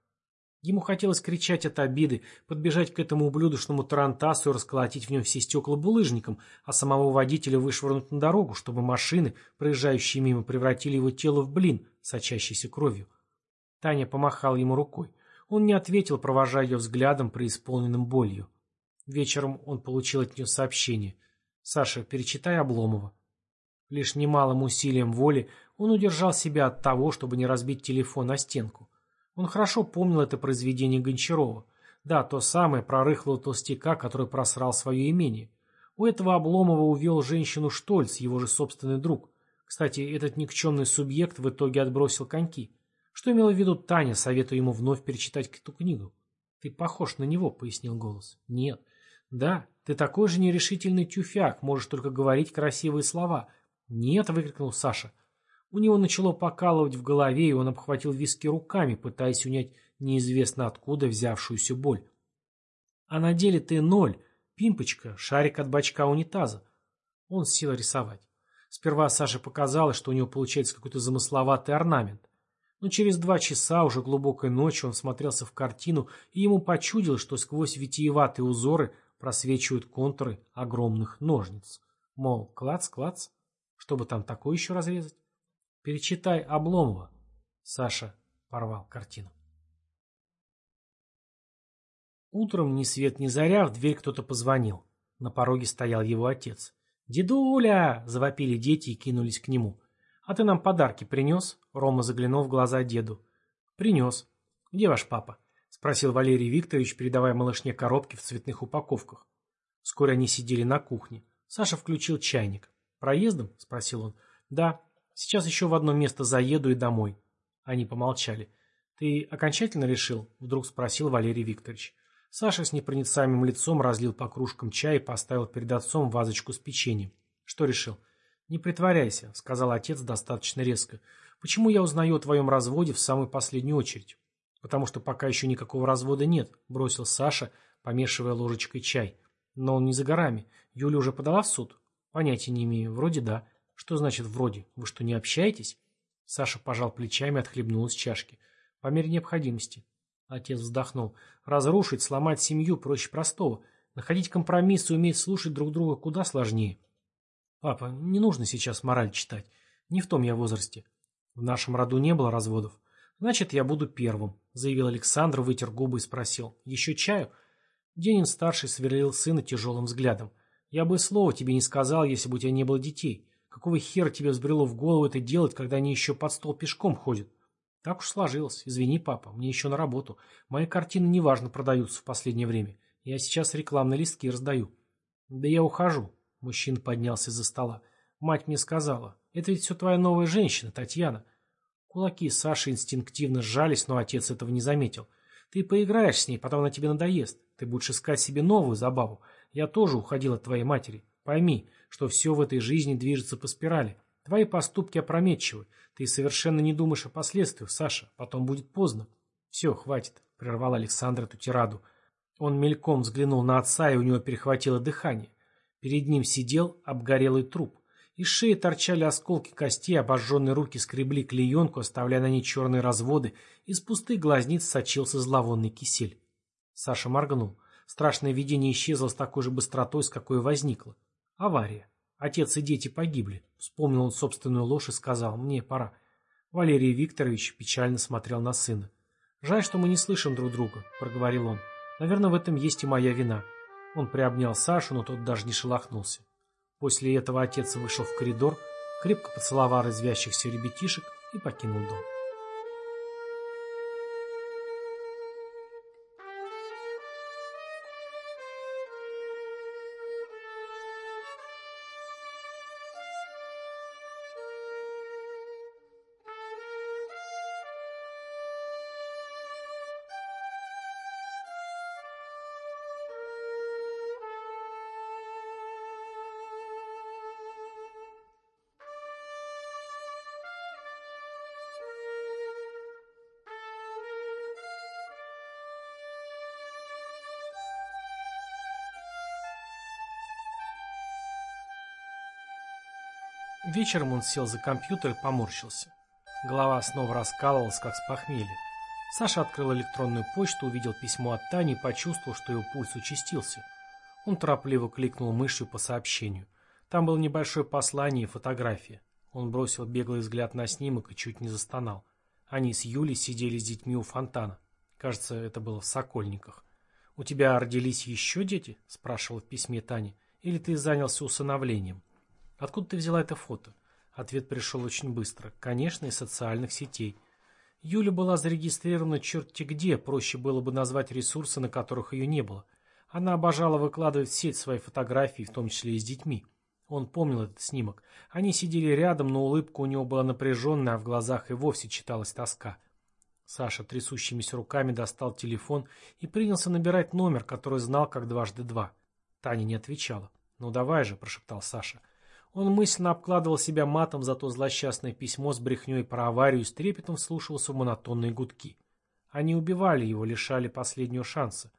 Ему хотелось кричать от обиды, подбежать к этому ублюдочному тарантасу и расколотить в нем все стекла булыжником, а самого водителя вышвырнуть на дорогу, чтобы машины, проезжающие мимо, превратили его тело в блин, сочащийся кровью. Таня помахала ему рукой. Он не ответил, провожая ее взглядом, преисполненным болью. Вечером он получил от нее сообщение. «Саша, перечитай Обломова». Лишь немалым усилием воли он удержал себя от того, чтобы не разбить телефон о стенку. Он хорошо помнил это произведение Гончарова. Да, то самое про рыхлого толстяка, который просрал свое имение. У этого Обломова увел женщину Штольц, его же собственный друг. Кстати, этот никчемный субъект в итоге отбросил коньки. Что имела в виду Таня, советуя ему вновь перечитать эту книгу? «Ты похож на него», — пояснил голос. «Нет». «Да, ты такой же нерешительный тюфяк, можешь только говорить красивые слова». «Нет», — выкрикнул Саша. У него начало покалывать в голове, и он обхватил виски руками, пытаясь унять неизвестно откуда взявшуюся боль. А на деле ты ноль, пимпочка, шарик от бачка унитаза. Он сел рисовать. Сперва Саше показалось, что у него получается какой-то замысловатый орнамент. Но через два часа, уже глубокой ночью, он смотрелся в картину, и ему почудилось, что сквозь витиеватые узоры просвечивают контуры огромных ножниц. Мол, клац-клац, чтобы там такое еще разрезать. Перечитай Обломова. Саша порвал картину. Утром ни свет ни заря в дверь кто-то позвонил. На пороге стоял его отец. «Дедуля!» – завопили дети и кинулись к нему. «А ты нам подарки принес?» – Рома заглянул в глаза деду. «Принес. Где ваш папа?» – спросил Валерий Викторович, передавая малышне коробки в цветных упаковках. Вскоре они сидели на кухне. Саша включил чайник. «Проездом?» – спросил он. «Да. Сейчас еще в одно место заеду и домой. Они помолчали. «Ты окончательно решил?» — вдруг спросил Валерий Викторович. Саша с непроницаемым лицом разлил по кружкам чай и поставил перед отцом вазочку с печеньем. «Что решил?» «Не притворяйся», — сказал отец достаточно резко. «Почему я узнаю о твоем разводе в самую последнюю очередь?» «Потому что пока еще никакого развода нет», — бросил Саша, помешивая ложечкой чай. Но он не за горами. Юля уже подала в суд? Понятия не имею. Вроде да. Что значит вроде? Вы что, не общаетесь? Саша пожал плечами и отхлебнул из чашки. По мере необходимости. Отец вздохнул. Разрушить, сломать семью проще простого. Находить компромиссы и уметь слушать друг друга куда сложнее. Папа, не нужно сейчас мораль читать. Не в том я возрасте. В нашем роду не было разводов. Значит, я буду первым, заявил Александр, вытер губы и спросил. Еще чаю? Денин-старший сверлил сына тяжелым взглядом. Я бы слова тебе не сказал, если бы у тебя не было детей. Какого хера тебе взбрело в голову это делать, когда они еще под стол пешком ходят? Так уж сложилось. Извини, папа, мне еще на работу. Мои картины неважно продаются в последнее время. Я сейчас рекламные листки раздаю. Да я ухожу. Мужчина поднялся из-за стола. Мать мне сказала. Это ведь все твоя новая женщина, Татьяна. Кулаки Саши инстинктивно сжались, но отец этого не заметил. Ты поиграешь с ней, потом она тебе надоест. Ты будешь искать себе новую забаву. Я тоже уходил от твоей матери. Пойми, что все в этой жизни движется по спирали. Твои поступки опрометчивы. Ты совершенно не думаешь о последствиях, Саша. Потом будет поздно. Все, хватит, прервал Александр эту тираду. Он мельком взглянул на отца, и у него перехватило дыхание. Перед ним сидел обгорелый труп. Из шеи торчали осколки кости, обожженные руки скребли клеенку, оставляя на ней черные разводы, из пустых глазниц сочился зловонный кисель. Саша моргнул. Страшное видение исчезло с такой же быстротой, с какой возникло. Авария. Отец и дети погибли. Вспомнил он собственную ложь и сказал, мне пора. Валерий Викторович печально смотрел на сына. «Жаль, что мы не слышим друг друга», — проговорил он. «Наверное, в этом есть и моя вина». Он приобнял Сашу, но тот даже не шелохнулся. После этого отец вышел в коридор, крепко поцеловал развящихся ребятишек и покинул дом. Вечером он сел за компьютер и поморщился. Голова снова раскалывалась, как с похмелья. Саша открыл электронную почту, увидел письмо от Тани и почувствовал, что его пульс участился. Он торопливо кликнул мышью по сообщению. Там было небольшое послание и фотография. Он бросил беглый взгляд на снимок и чуть не застонал. Они с Юлей сидели с детьми у фонтана. Кажется, это было в Сокольниках. «У тебя родились еще дети?» – спрашивал в письме Тани. «Или ты занялся усыновлением?» Откуда ты взяла это фото? Ответ пришел очень быстро. Конечно, из социальных сетей. Юля была зарегистрирована черти где, проще было бы назвать ресурсы, на которых ее не было. Она обожала выкладывать в сеть свои фотографии, в том числе и с детьми. Он помнил этот снимок. Они сидели рядом, но улыбка у него была напряженная, а в глазах и вовсе читалась тоска. Саша трясущимися руками достал телефон и принялся набирать номер, который знал как дважды два. Таня не отвечала. «Ну давай же», – прошептал Саша. Он мысленно обкладывал себя матом за то злосчастное письмо с брехней про аварию и с трепетом вслушивался в монотонные гудки. Они убивали его, лишали последнего шанса.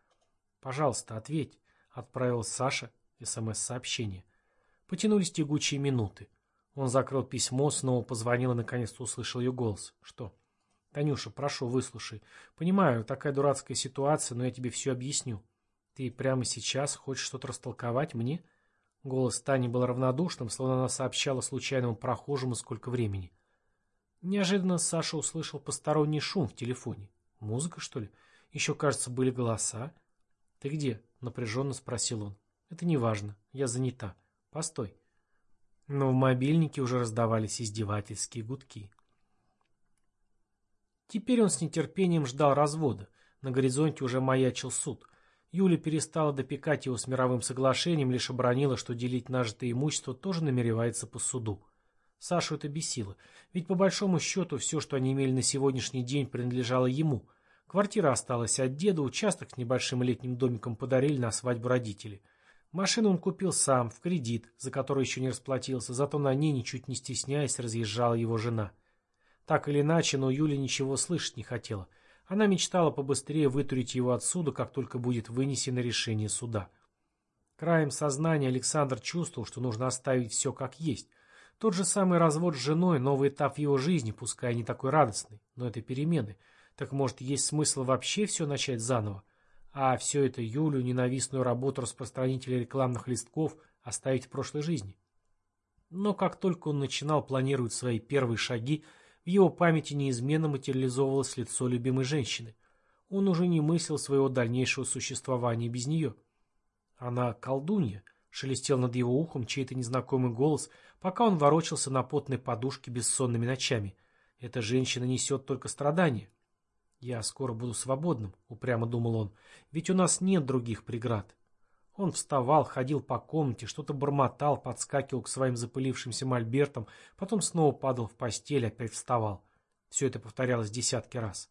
«Пожалуйста, ответь», — отправил Саша СМС-сообщение. Потянулись тягучие минуты. Он закрыл письмо, снова позвонил и наконец-то услышал ее голос. «Что?» «Танюша, прошу, выслушай. Понимаю, такая дурацкая ситуация, но я тебе все объясню. Ты прямо сейчас хочешь что-то растолковать мне?» Голос Тани был равнодушным, словно она сообщала случайному прохожему, сколько времени. Неожиданно Саша услышал посторонний шум в телефоне. Музыка, что ли? Еще, кажется, были голоса. «Ты где?» — напряженно спросил он. «Это не важно. Я занята. Постой». Но в мобильнике уже раздавались издевательские гудки. Теперь он с нетерпением ждал развода. На горизонте уже маячил суд — Юля перестала допекать его с мировым соглашением, лишь обронила, что делить нажитое имущество тоже намеревается по суду. Сашу это бесило, ведь по большому счету все, что они имели на сегодняшний день, принадлежало ему. Квартира осталась от деда, участок с небольшим летним домиком подарили на свадьбу родители. Машину он купил сам, в кредит, за который еще не расплатился, зато на ней, ничуть не стесняясь, разъезжала его жена. Так или иначе, но Юля ничего слышать не хотела. Она мечтала побыстрее вытурить его отсюда, как только будет вынесено решение суда. Краем сознания Александр чувствовал, что нужно оставить все как есть. Тот же самый развод с женой, новый этап в его жизни, пускай не такой радостный, но это перемены. Так может, есть смысл вообще все начать заново? А все это Юлю, ненавистную работу распространителя рекламных листков, оставить в прошлой жизни? Но как только он начинал планировать свои первые шаги, в его памяти неизменно материализовывалось лицо любимой женщины. Он уже не мыслил своего дальнейшего существования без нее. Она колдунья, шелестел над его ухом чей-то незнакомый голос, пока он ворочался на потной подушке бессонными ночами. Эта женщина несет только страдания. «Я скоро буду свободным», — упрямо думал он, — «ведь у нас нет других преград». Он вставал, ходил по комнате, что-то бормотал, подскакивал к своим запылившимся мольбертам, потом снова падал в постель, опять вставал. Все это повторялось десятки раз.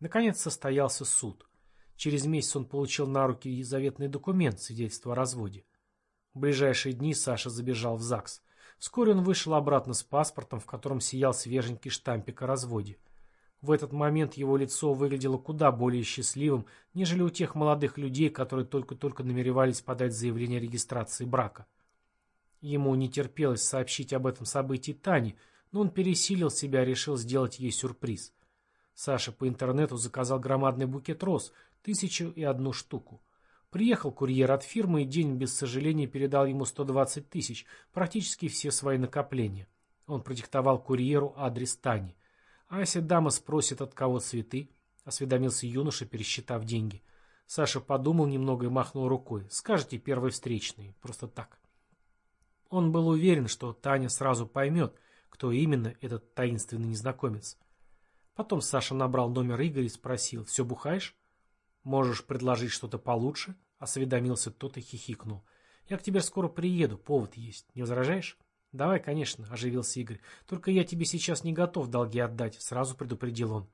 Наконец состоялся суд. Через месяц он получил на руки заветный документ, свидетельство о разводе. В ближайшие дни Саша забежал в ЗАГС. Вскоре он вышел обратно с паспортом, в котором сиял свеженький штампик о разводе. В этот момент его лицо выглядело куда более счастливым, нежели у тех молодых людей, которые только-только намеревались подать заявление о регистрации брака. Ему не терпелось сообщить об этом событии Тане, но он пересилил себя и решил сделать ей сюрприз. Саша по интернету заказал громадный букет роз, тысячу и одну штуку. Приехал курьер от фирмы и день без сожаления передал ему 120 тысяч, практически все свои накопления. Он продиктовал курьеру адрес Тани. А если дама спросит, от кого цветы? Осведомился юноша, пересчитав деньги. Саша подумал немного и махнул рукой. Скажите первый встречный, просто так. Он был уверен, что Таня сразу поймет, кто именно этот таинственный незнакомец. Потом Саша набрал номер Игоря и спросил, «Все бухаешь?» «Можешь предложить что-то получше?» — осведомился тот и хихикнул. «Я к тебе скоро приеду, повод есть. Не возражаешь?» «Давай, конечно», — оживился Игорь. «Только я тебе сейчас не готов долги отдать», — сразу предупредил он.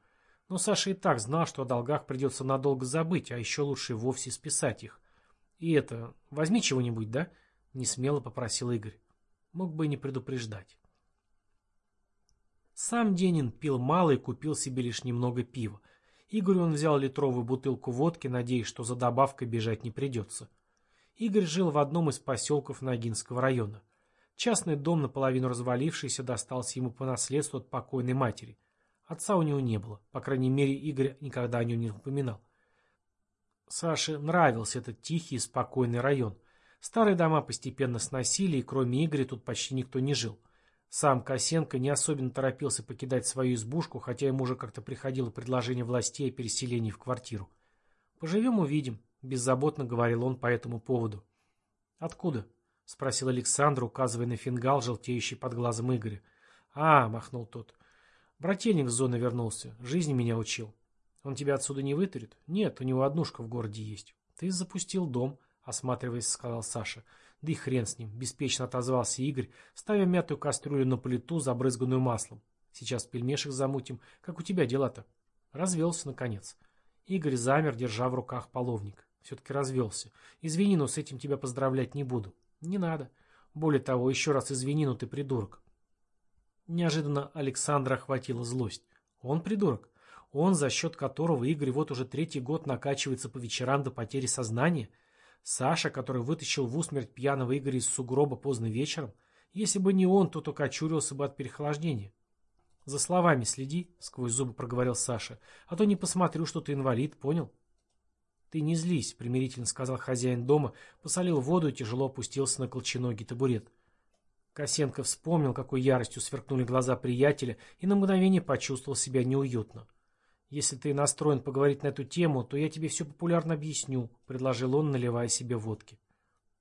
Но Саша и так знал, что о долгах придется надолго забыть, а еще лучше вовсе списать их. «И это, возьми чего-нибудь, да?» — несмело попросил Игорь. Мог бы и не предупреждать. Сам Денин пил мало и купил себе лишь немного пива. Игорь он взял литровую бутылку водки, надеясь, что за добавкой бежать не придется. Игорь жил в одном из поселков Ногинского района. Частный дом, наполовину развалившийся, достался ему по наследству от покойной матери. Отца у него не было, по крайней мере, Игорь никогда о нем не упоминал. Саше нравился этот тихий и спокойный район. Старые дома постепенно сносили, и кроме Игоря тут почти никто не жил. Сам Косенко не особенно торопился покидать свою избушку, хотя ему уже как-то приходило предложение властей о переселении в квартиру. «Поживем – увидим», – беззаботно говорил он по этому поводу. «Откуда?» — спросил Александр, указывая на фингал, желтеющий под глазом Игоря. «А», — махнул тот, — «брательник с зоны вернулся, жизни меня учил. Он тебя отсюда не вытурит? Нет, у него однушка в городе есть. Ты запустил дом», — осматриваясь, сказал Саша. «Да и хрен с ним», — беспечно отозвался Игорь, ставя мятую кастрюлю на плиту, забрызганную маслом. «Сейчас пельмешек замутим. Как у тебя дела-то?» Развелся, наконец. Игорь замер, держа в руках половник. Все-таки развелся. Извини, но с этим тебя поздравлять не буду. Не надо. Более того, еще раз извини, но ты придурок. Неожиданно Александра охватила злость. Он придурок. Он, за счет которого Игорь вот уже третий год накачивается по вечерам до потери сознания. Саша, который вытащил в усмерть пьяного Игоря из сугроба поздно вечером. Если бы не он, то только очурился бы от переохлаждения. «За словами следи», — сквозь зубы проговорил Саша, — «а то не посмотрю, что ты инвалид, понял?» «Ты не злись», — примирительно сказал хозяин дома, посолил воду и тяжело опустился на колченогий табурет. Косенко вспомнил, какой яростью сверкнули глаза приятеля, и на мгновение почувствовал себя неуютно. «Если ты настроен поговорить на эту тему, то я тебе все популярно объясню», — предложил он, наливая себе водки.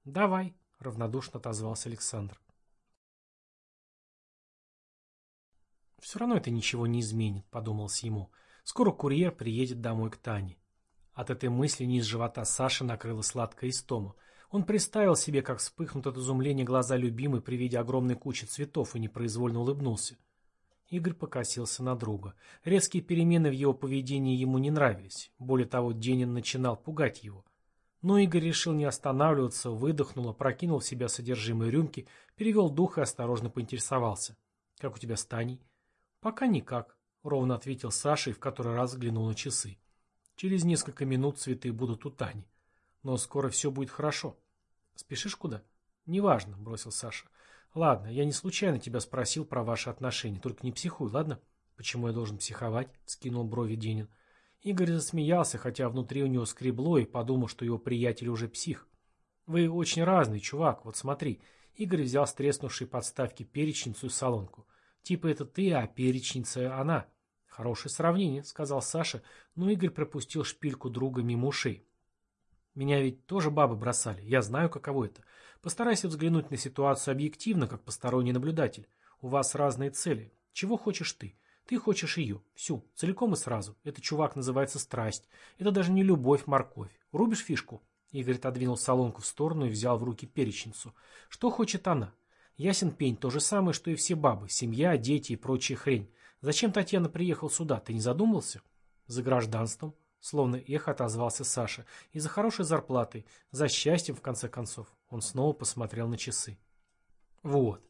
«Давай», — равнодушно отозвался Александр. «Все равно это ничего не изменит», — подумалось ему. «Скоро курьер приедет домой к Тане. От этой мысли низ живота Саши накрыла сладкая истома. Он представил себе, как вспыхнут от изумления глаза любимой при виде огромной кучи цветов и непроизвольно улыбнулся. Игорь покосился на друга. Резкие перемены в его поведении ему не нравились. Более того, Денин начинал пугать его. Но Игорь решил не останавливаться, выдохнул, опрокинул в себя содержимое рюмки, перевел дух и осторожно поинтересовался. «Как у тебя с Таней?» «Пока никак», — ровно ответил Саша и в который раз взглянул на часы. «Через несколько минут цветы будут у Тани. Но скоро все будет хорошо. Спешишь куда?» «Неважно», — бросил Саша. «Ладно, я не случайно тебя спросил про ваши отношения. Только не психуй, ладно?» «Почему я должен психовать?» — скинул брови Денин. Игорь засмеялся, хотя внутри у него скребло и подумал, что его приятель уже псих. «Вы очень разный, чувак, вот смотри». Игорь взял с треснувшей подставки перечницу и солонку. Типа это ты, а перечница она. Хорошее сравнение, сказал Саша, но Игорь пропустил шпильку друга мимо ушей. Меня ведь тоже бабы бросали, я знаю, каково это. Постарайся взглянуть на ситуацию объективно, как посторонний наблюдатель. У вас разные цели. Чего хочешь ты? Ты хочешь ее, всю, целиком и сразу. Это, чувак, называется страсть. Это даже не любовь, морковь. Рубишь фишку? Игорь отодвинул солонку в сторону и взял в руки перечницу. Что хочет она? Ясен пень, то же самое, что и все бабы, семья, дети и прочая хрень. Зачем Татьяна приехал сюда, ты не задумался? За гражданством, словно эхо отозвался Саша, и за хорошей зарплатой, за счастьем, в конце концов. Он снова посмотрел на часы. Вот,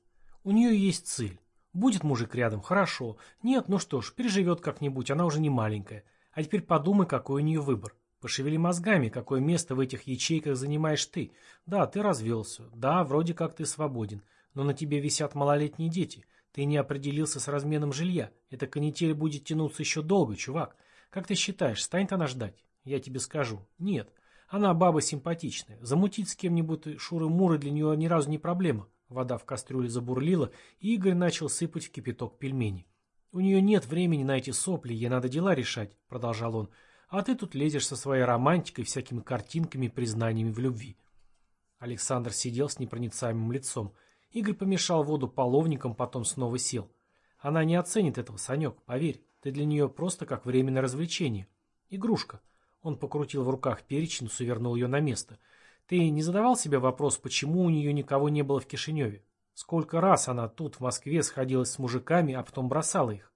у нее есть цель. Будет мужик рядом, хорошо. Нет, ну что ж, переживет как-нибудь, она уже не маленькая. А теперь подумай, какой у нее выбор. Пошевели мозгами, какое место в этих ячейках занимаешь ты. Да, ты развелся. Да, вроде как ты свободен. Но на тебе висят малолетние дети. Ты не определился с разменом жилья. Эта канитель будет тянуться еще долго, чувак. Как ты считаешь, станет она ждать? Я тебе скажу. Нет. Она баба симпатичная. Замутить с кем-нибудь шуры-муры для нее ни разу не проблема. Вода в кастрюле забурлила, и Игорь начал сыпать в кипяток пельмени. «У нее нет времени на эти сопли, ей надо дела решать», — продолжал он. «А ты тут лезешь со своей романтикой, всякими картинками, признаниями в любви». Александр сидел с непроницаемым лицом. Игорь помешал воду половником, потом снова сел. Она не оценит этого, Санек, поверь. Ты для нее просто как временное развлечение. Игрушка. Он покрутил в руках перечницу и вернул ее на место. Ты не задавал себе вопрос, почему у нее никого не было в Кишиневе? Сколько раз она тут, в Москве, сходилась с мужиками, а потом бросала их?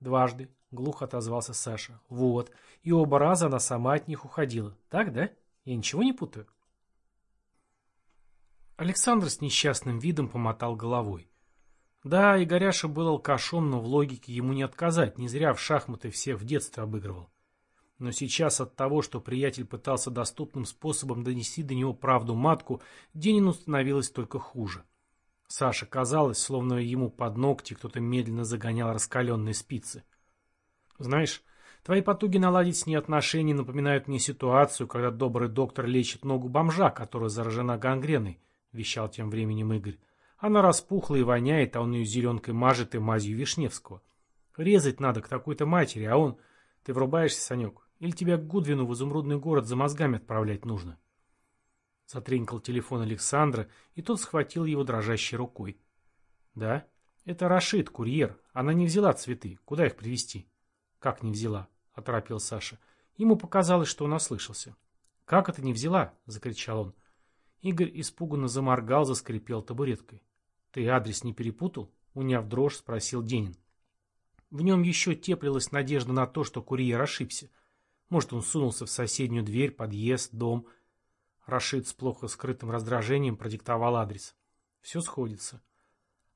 Дважды, глухо отозвался Саша. Вот. И оба раза она сама от них уходила. Так, да? Я ничего не путаю? Александр с несчастным видом помотал головой. Да, Игоряша был алкашом, но в логике ему не отказать, не зря в шахматы всех в детстве обыгрывал. Но сейчас от того, что приятель пытался доступным способом донести до него правду матку, Денину становилось только хуже. Саше казалось, словно ему под ногти кто-то медленно загонял раскаленные спицы. «Знаешь, твои потуги наладить с ней отношения напоминают мне ситуацию, когда добрый доктор лечит ногу бомжа, которая заражена гангреной», — вещал тем временем Игорь. Она распухла и воняет, а он ее зеленкой мажет и мазью Вишневского. Резать надо к такой-то матери, а он... Ты врубаешься, Санек? Или тебя к Гудвину в изумрудный город за мозгами отправлять нужно? Затренькал телефон Александра, и тот схватил его дрожащей рукой. Да? Это Рашид, курьер. Она не взяла цветы. Куда их привезти? Как не взяла? Оторопил Саша. Ему показалось, что он ослышался. Как это не взяла? Закричал он. Игорь испуганно заморгал, заскрипел табуреткой. «Ты адрес не перепутал?» — уняв дрожь, спросил Денин. В нем еще теплилась надежда на то, что курьер ошибся. Может, он сунулся в соседнюю дверь, подъезд, дом. Рашид с плохо скрытым раздражением продиктовал адрес. Все сходится.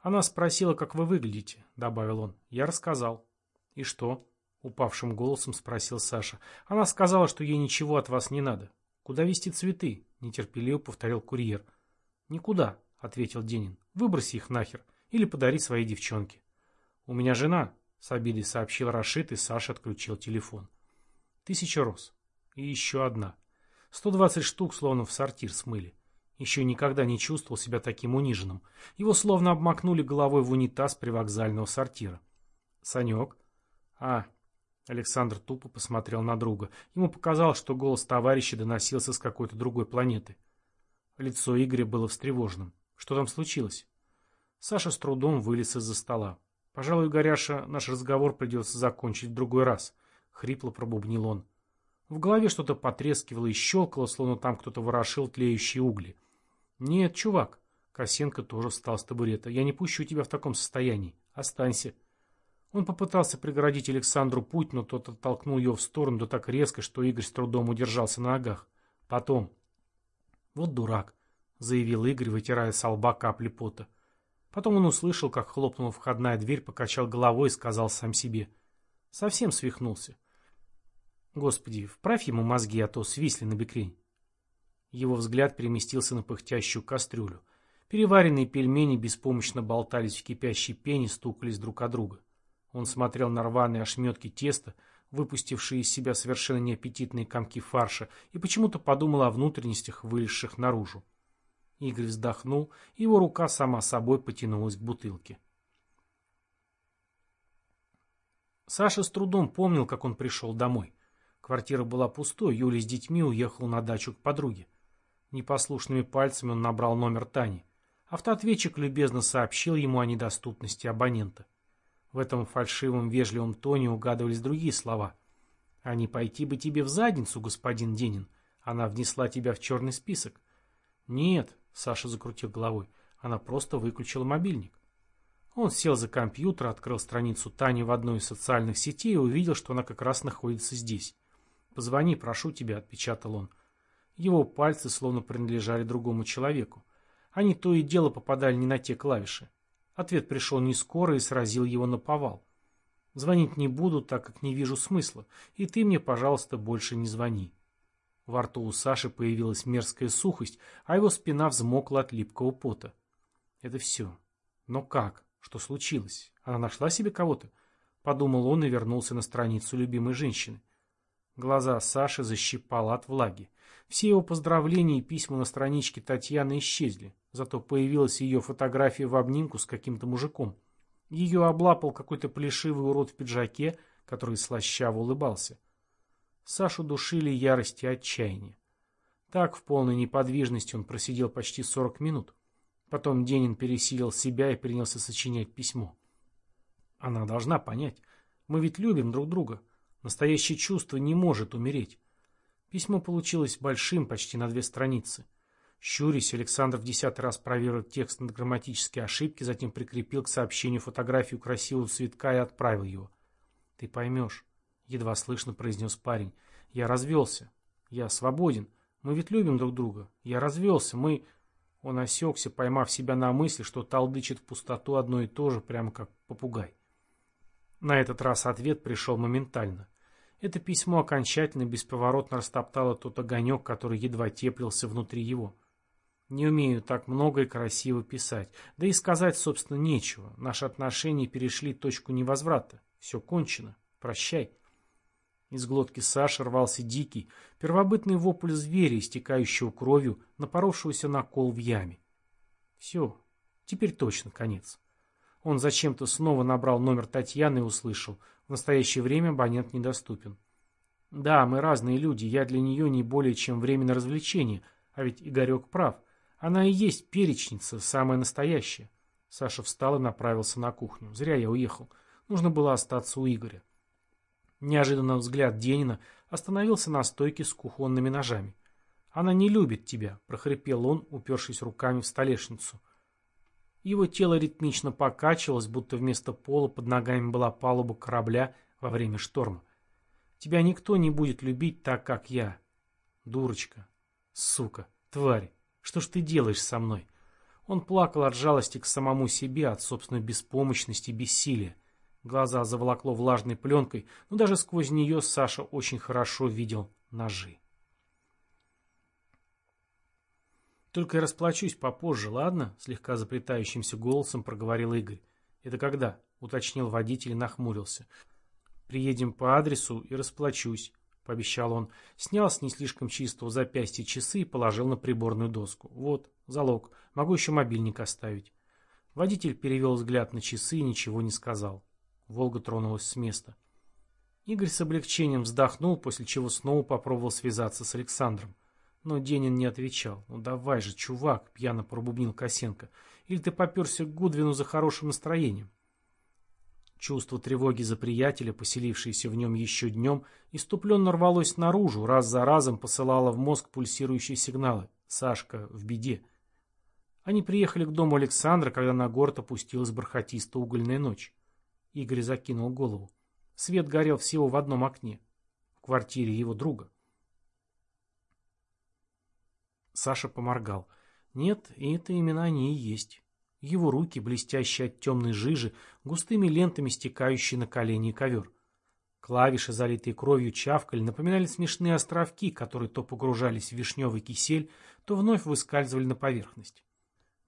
«Она спросила, как вы выглядите», — добавил он. «Я рассказал». «И что?» — упавшим голосом спросил Саша. «Она сказала, что ей ничего от вас не надо. Куда везти цветы?» Нетерпеливо повторил курьер. «Никуда», — ответил Денин. «Выброси их нахер. Или подари своей девчонке». «У меня жена», — с обидой сообщил Рашид, и Саша отключил телефон. «Тысяча роз. И еще одна. Сто двадцать штук словно в сортир смыли. Еще никогда не чувствовал себя таким униженным. Его словно обмакнули головой в унитаз привокзального сортира. «Санек?» «А, Александр тупо посмотрел на друга. Ему показалось, что голос товарища доносился с какой-то другой планеты. Лицо Игоря было встревоженным. Что там случилось? Саша с трудом вылез из-за стола. «Пожалуй, Горяша, наш разговор придется закончить в другой раз», — хрипло пробубнил он. В голове что-то потрескивало и щелкало, словно там кто-то ворошил тлеющие угли. «Нет, чувак», — Косенко тоже встал с табурета, — «я не пущу тебя в таком состоянии. Останься». Он попытался преградить Александру путь, но тот оттолкнул ее в сторону да так резко, что Игорь с трудом удержался на ногах. Потом. «Вот дурак», — заявил Игорь, вытирая с лба капли пота. Потом он услышал, как хлопнула входная дверь, покачал головой и сказал сам себе. Совсем свихнулся. Господи, вправь ему мозги, а то свисли на бекрень. Его взгляд переместился на пыхтящую кастрюлю. Переваренные пельмени беспомощно болтались в кипящей пене, стукались друг о друга. Он смотрел на рваные ошметки теста, выпустившие из себя совершенно неаппетитные комки фарша, и почему-то подумал о внутренностях, вылезших наружу. Игорь вздохнул, и его рука сама собой потянулась к бутылке. Саша с трудом помнил, как он пришел домой. Квартира была пустой, Юля с детьми уехала на дачу к подруге. Непослушными пальцами он набрал номер Тани. Автоответчик любезно сообщил ему о недоступности абонента. В этом фальшивом вежливом тоне угадывались другие слова. «А не пойти бы тебе в задницу, господин Денин. Она внесла тебя в черный список». «Нет», — Саша закрутил головой, — «она просто выключила мобильник». Он сел за компьютер, открыл страницу Тани в одной из социальных сетей и увидел, что она как раз находится здесь. «Позвони, прошу тебя», — отпечатал он. Его пальцы словно принадлежали другому человеку. Они то и дело попадали не на те клавиши. Ответ пришел не скоро и сразил его на повал. «Звонить не буду, так как не вижу смысла, и ты мне, пожалуйста, больше не звони». Во рту у Саши появилась мерзкая сухость, а его спина взмокла от липкого пота. Это все. Но как? Что случилось? Она нашла себе кого-то? Подумал он и вернулся на страницу любимой женщины. Глаза Саши защипало от влаги. Все его поздравления и письма на страничке Татьяны исчезли, зато появилась ее фотография в обнимку с каким-то мужиком. Ее облапал какой-то плешивый урод в пиджаке, который слащаво улыбался. Сашу душили ярость и отчаяние. Так, в полной неподвижности он просидел почти сорок минут. Потом Денин пересилил себя и принялся сочинять письмо. Она должна понять. Мы ведь любим друг друга. Настоящее чувство не может умереть. Письмо получилось большим, почти на две страницы. Щурясь, Александр в десятый раз проверил текст на грамматические ошибки, затем прикрепил к сообщению фотографию красивого цветка и отправил его. «Ты поймешь», — едва слышно произнес парень. «Я развелся. Я свободен. Мы ведь любим друг друга. Я развелся. Мы...» Он осекся, поймав себя на мысли, что толдычит в пустоту одно и то же, прямо как попугай. На этот раз ответ пришел моментально. Это письмо окончательно бесповоротно растоптало тот огонек, который едва теплился внутри его. Не умею так много и красиво писать. Да и сказать, собственно, нечего. Наши отношения перешли точку невозврата. Все кончено. Прощай. Из глотки Саши рвался дикий, первобытный вопль зверя, истекающего кровью, напоровшегося на кол в яме. Все. Теперь точно конец. Он зачем-то снова набрал номер Татьяны и услышал. В настоящее время абонент недоступен. Да, мы разные люди, я для нее не более чем временное развлечение, а ведь Игорек прав. Она и есть перечница, самая настоящая. Саша встал и направился на кухню. Зря я уехал. Нужно было остаться у Игоря. Неожиданно взгляд Денина остановился на стойке с кухонными ножами. «Она не любит тебя», — прохрипел он, упершись руками в столешницу. Его тело ритмично покачивалось, будто вместо пола под ногами была палуба корабля во время шторма. Тебя никто не будет любить так, как я. Дурочка. Сука. Тварь. Что ж ты делаешь со мной? Он плакал от жалости к самому себе, от собственной беспомощности и бессилия. Глаза заволокло влажной пленкой, но даже сквозь нее Саша очень хорошо видел ножи. «Только я расплачусь попозже, ладно?» — слегка заплетающимся голосом проговорил Игорь. «Это когда?» — уточнил водитель и нахмурился. «Приедем по адресу и расплачусь», — пообещал он. Снял с не слишком чистого запястья часы и положил на приборную доску. «Вот, залог. Могу еще мобильник оставить». Водитель перевел взгляд на часы и ничего не сказал. Волга тронулась с места. Игорь с облегчением вздохнул, после чего снова попробовал связаться с Александром. Но Денин не отвечал. «Ну давай же, чувак!» — пьяно пробубнил Косенко. «Или ты поперся к Гудвину за хорошим настроением?» Чувство тревоги за приятеля, поселившееся в нем еще днем, иступленно рвалось наружу, раз за разом посылало в мозг пульсирующие сигналы. Сашка в беде. Они приехали к дому Александра, когда на город опустилась бархатистая угольная ночь. Игорь закинул голову. Свет горел всего в одном окне. В квартире его друга. Саша поморгал. Нет, это именно они и есть. Его руки, блестящие от темной жижи, густыми лентами стекающие на колени и ковер. Клавиши, залитые кровью, чавкали, напоминали смешные островки, которые то погружались в вишневый кисель, то вновь выскальзывали на поверхность.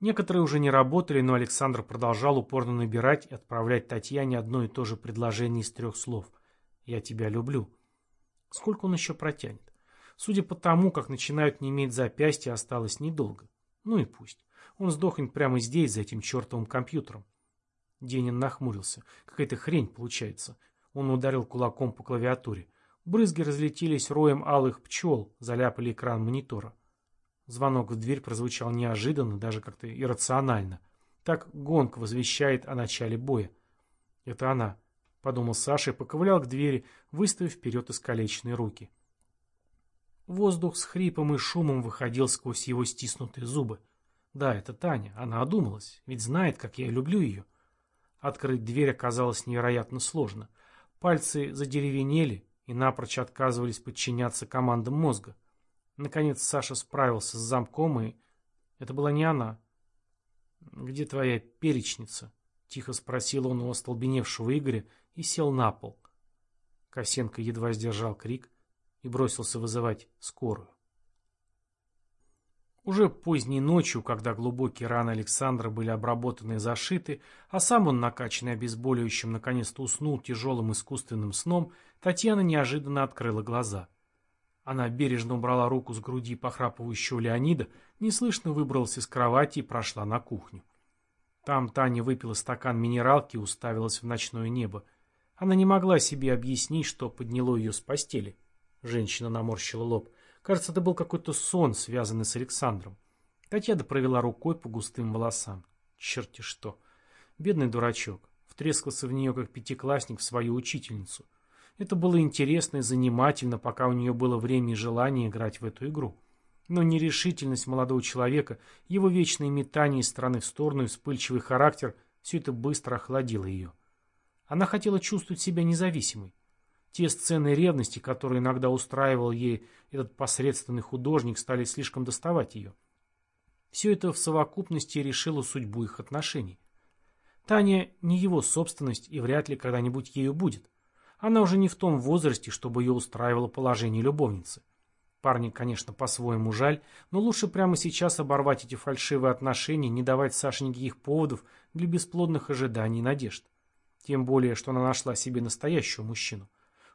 Некоторые уже не работали, но Александр продолжал упорно набирать и отправлять Татьяне одно и то же предложение из трех слов. «Я тебя люблю». Сколько он еще протянет? Судя по тому, как начинают не иметь запястья, осталось недолго. Ну и пусть. Он сдохнет прямо здесь, за этим чертовым компьютером. Денин нахмурился. Какая-то хрень получается. Он ударил кулаком по клавиатуре. Брызги разлетелись роем алых пчел, заляпали экран монитора. Звонок в дверь прозвучал неожиданно, даже как-то иррационально. Так гонг возвещает о начале боя. «Это она», — подумал Саша и поковылял к двери, выставив вперед искалеченные руки. Воздух с хрипом и шумом выходил сквозь его стиснутые зубы. Да, это Таня, она одумалась, ведь знает, как я люблю ее. Открыть дверь оказалось невероятно сложно. Пальцы задеревенели и напрочь отказывались подчиняться командам мозга. Наконец Саша справился с замком, и... Это была не она. «Где твоя перечница?» — тихо спросил он у остолбеневшего Игоря и сел на пол. Косенко едва сдержал крик и бросился вызывать скорую. Уже поздней ночью, когда глубокие раны Александра были обработаны и зашиты, а сам он, накачанный обезболивающим, наконец-то уснул тяжелым искусственным сном, Татьяна неожиданно открыла глаза. Она бережно убрала руку с груди похрапывающего Леонида, неслышно выбралась из кровати и прошла на кухню. Там Таня выпила стакан минералки и уставилась в ночное небо. Она не могла себе объяснить, что подняло ее с постели. Женщина наморщила лоб. Кажется, это был какой-то сон, связанный с Александром. Татьяна провела рукой по густым волосам. Черти что. Бедный дурачок. Втрескался в нее, как пятиклассник, в свою учительницу. Это было интересно и занимательно, пока у нее было время и желание играть в эту игру. Но нерешительность молодого человека, его вечные метания из стороны в сторону и вспыльчивый характер – все это быстро охладило ее. Она хотела чувствовать себя независимой. Те сцены ревности, которые иногда устраивал ей этот посредственный художник, стали слишком доставать ее. Все это в совокупности решило судьбу их отношений. Таня не его собственность и вряд ли когда-нибудь ею будет. Она уже не в том возрасте, чтобы ее устраивало положение любовницы. Парни, конечно, по-своему жаль, но лучше прямо сейчас оборвать эти фальшивые отношения, не давать Саше никаких поводов для бесплодных ожиданий и надежд. Тем более, что она нашла себе настоящего мужчину.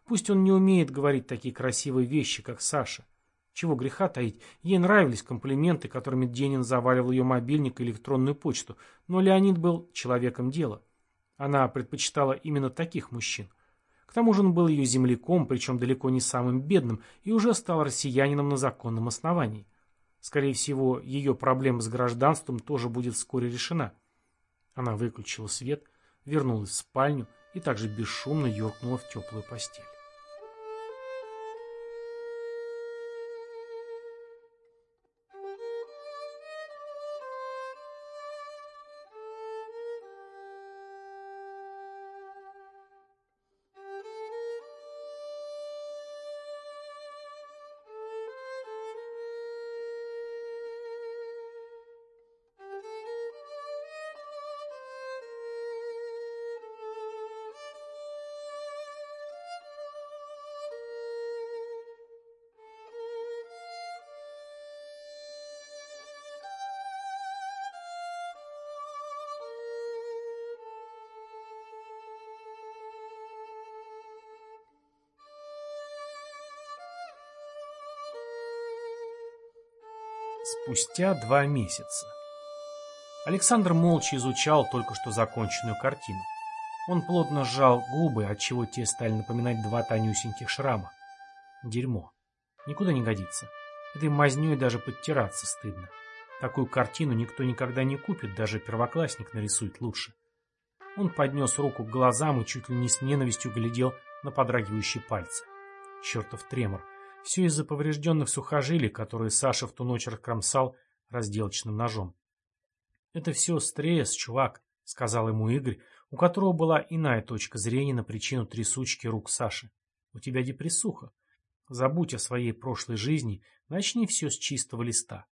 Пусть он не умеет говорить такие красивые вещи, как Саша. Чего греха таить, ей нравились комплименты, которыми Денин заваливал ее мобильник и электронную почту, но Леонид был человеком дела. Она предпочитала именно таких мужчин. К тому же он был ее земляком, причем далеко не самым бедным, и уже стал россиянином на законном основании. Скорее всего, ее проблема с гражданством тоже будет вскоре решена. Она выключила свет, вернулась в спальню и также бесшумно юркнула в теплую постель. Спустя два месяца. Александр молча изучал только что законченную картину. Он плотно сжал губы, отчего те стали напоминать два тонюсеньких шрама. Дерьмо. Никуда не годится. Этой мазнёй даже подтираться стыдно. Такую картину никто никогда не купит, даже первоклассник нарисует лучше. Он поднес руку к глазам и чуть ли не с ненавистью глядел на подрагивающие пальцы. Чертов тремор. Все из-за поврежденных сухожилий, которые Саша в ту ночь раскромсал разделочным ножом. «Это все стресс, чувак», — сказал ему Игорь, у которого была иная точка зрения на причину трясучки рук Саши. «У тебя депрессуха. Забудь о своей прошлой жизни, начни все с чистого листа».